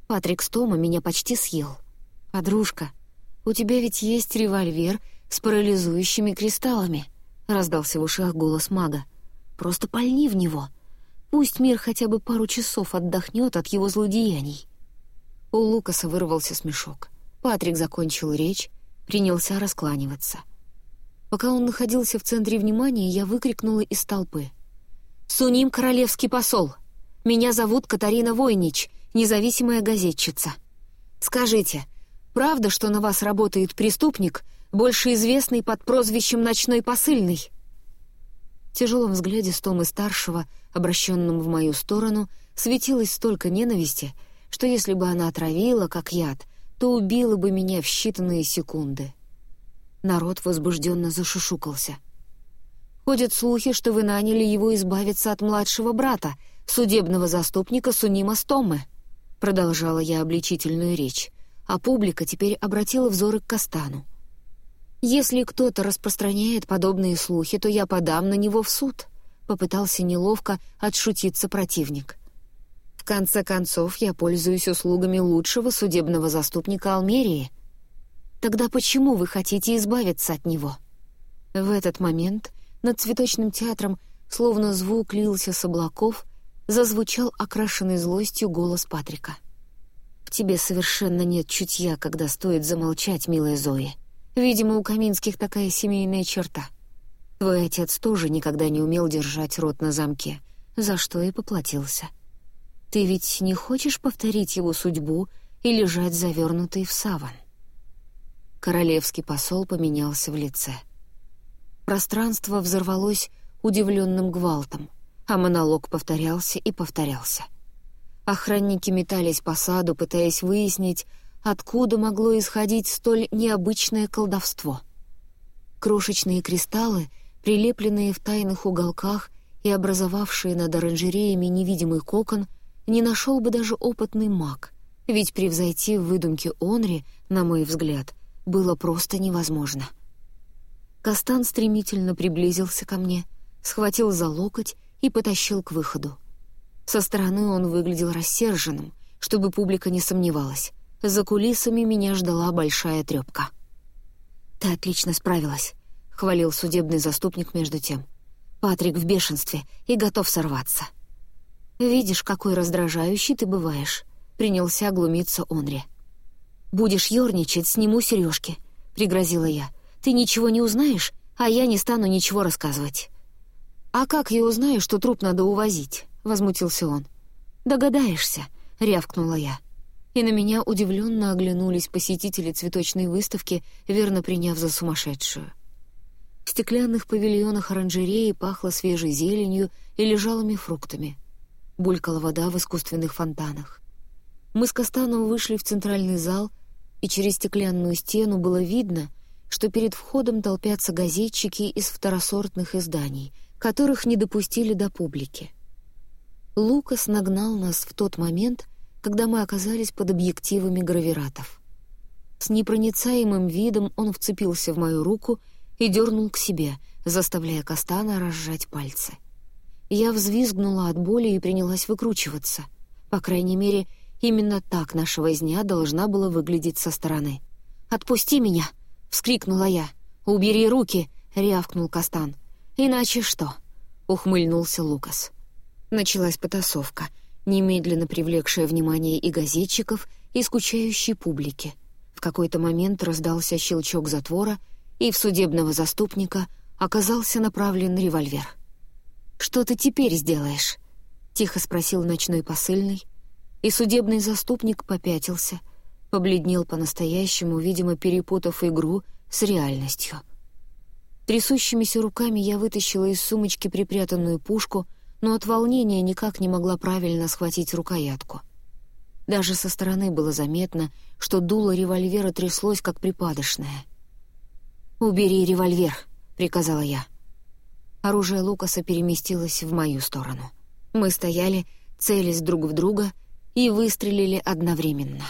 Патрик Стома меня почти съел. «Подружка, у тебя ведь есть револьвер с парализующими кристаллами», — раздался в ушах голос мага. «Просто пальни в него. Пусть мир хотя бы пару часов отдохнет от его злодеяний». У Лукаса вырвался смешок. Патрик закончил речь, принялся раскланиваться. Пока он находился в центре внимания, я выкрикнула из толпы. «Суним королевский посол! Меня зовут Катарина Войнич, независимая газетчица. Скажите, правда, что на вас работает преступник, больше известный под прозвищем «Ночной посыльный»?» В тяжелом взгляде Стомы-старшего, обращенном в мою сторону, светилось столько ненависти, что если бы она отравила, как яд, то убила бы меня в считанные секунды. Народ возбужденно зашушукался. «Ходят слухи, что вы наняли его избавиться от младшего брата, судебного заступника Сунима Стомы», Продолжала я обличительную речь, а публика теперь обратила взоры к Кастану. «Если кто-то распространяет подобные слухи, то я подам на него в суд», — попытался неловко отшутиться противник. «В конце концов, я пользуюсь услугами лучшего судебного заступника Алмерии. Тогда почему вы хотите избавиться от него?» В этот момент над цветочным театром, словно звук лился с облаков, зазвучал окрашенный злостью голос Патрика. «В тебе совершенно нет чутья, когда стоит замолчать, милая Зои. Видимо, у Каминских такая семейная черта. Твой отец тоже никогда не умел держать рот на замке, за что и поплатился. Ты ведь не хочешь повторить его судьбу и лежать завернутый в саван?» Королевский посол поменялся в лице. Пространство взорвалось удивленным гвалтом — а монолог повторялся и повторялся. Охранники метались по саду, пытаясь выяснить, откуда могло исходить столь необычное колдовство. Крошечные кристаллы, прилепленные в тайных уголках и образовавшие над оранжереями невидимый кокон, не нашел бы даже опытный маг, ведь превзойти в выдумке Онри, на мой взгляд, было просто невозможно. Кастан стремительно приблизился ко мне, схватил за локоть и потащил к выходу. Со стороны он выглядел рассерженным, чтобы публика не сомневалась. За кулисами меня ждала большая трёпка. «Ты отлично справилась», — хвалил судебный заступник между тем. «Патрик в бешенстве и готов сорваться». «Видишь, какой раздражающий ты бываешь», — принялся глумиться Онри. «Будешь ёрничать, сниму сережки», — пригрозила я. «Ты ничего не узнаешь, а я не стану ничего рассказывать». «А как я узнаю, что труп надо увозить?» — возмутился он. «Догадаешься», — рявкнула я. И на меня удивленно оглянулись посетители цветочной выставки, верно приняв за сумасшедшую. В стеклянных павильонах оранжереи пахло свежей зеленью и лежалыми фруктами. Булькала вода в искусственных фонтанах. Мы с Кастаном вышли в центральный зал, и через стеклянную стену было видно, что перед входом толпятся газетчики из второсортных изданий, которых не допустили до публики. Лукас нагнал нас в тот момент, когда мы оказались под объективами гравиратов. С непроницаемым видом он вцепился в мою руку и дернул к себе, заставляя Кастана разжать пальцы. Я взвизгнула от боли и принялась выкручиваться. По крайней мере, именно так наша возня должна была выглядеть со стороны. «Отпусти меня!» — вскрикнула я. «Убери руки!» — рявкнул Кастан. «Иначе что?» — ухмыльнулся Лукас. Началась потасовка, немедленно привлекшая внимание и газетчиков, и скучающей публики. В какой-то момент раздался щелчок затвора, и в судебного заступника оказался направлен револьвер. «Что ты теперь сделаешь?» — тихо спросил ночной посыльный, и судебный заступник попятился, побледнел по-настоящему, видимо, перепутав игру с реальностью. Трясущимися руками я вытащила из сумочки припрятанную пушку — но от волнения никак не могла правильно схватить рукоятку. Даже со стороны было заметно, что дуло револьвера тряслось, как припадочное. «Убери револьвер», — приказала я. Оружие Лукаса переместилось в мою сторону. Мы стояли, целясь друг в друга, и выстрелили одновременно.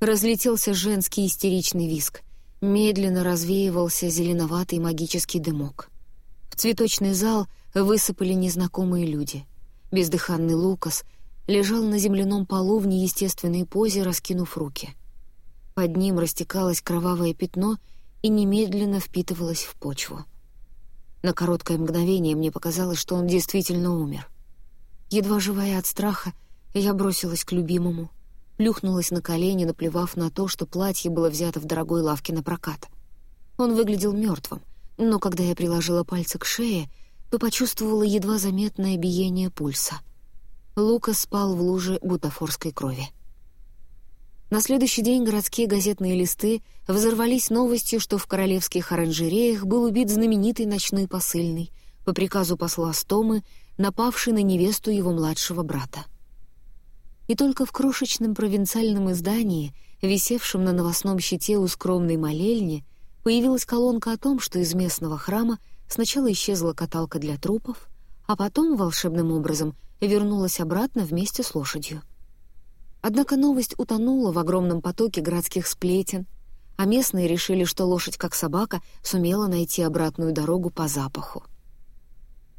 Разлетелся женский истеричный виск. Медленно развеивался зеленоватый магический дымок. В цветочный зал высыпали незнакомые люди. Бездыханный Лукас лежал на земляном полу в неестественной позе, раскинув руки. Под ним растекалось кровавое пятно и немедленно впитывалось в почву. На короткое мгновение мне показалось, что он действительно умер. Едва живая от страха, я бросилась к любимому, плюхнулась на колени, наплевав на то, что платье было взято в дорогой лавке на прокат. Он выглядел мертвым, но когда я приложила пальцы к шее — то почувствовала едва заметное биение пульса. Лука спал в луже бутафорской крови. На следующий день городские газетные листы взорвались новостью, что в королевских оранжереях был убит знаменитый ночной посыльный по приказу посла Стомы, напавший на невесту его младшего брата. И только в крошечном провинциальном издании, висевшем на новостном щите у скромной молельни, появилась колонка о том, что из местного храма Сначала исчезла каталка для трупов, а потом волшебным образом вернулась обратно вместе с лошадью. Однако новость утонула в огромном потоке городских сплетен, а местные решили, что лошадь, как собака, сумела найти обратную дорогу по запаху.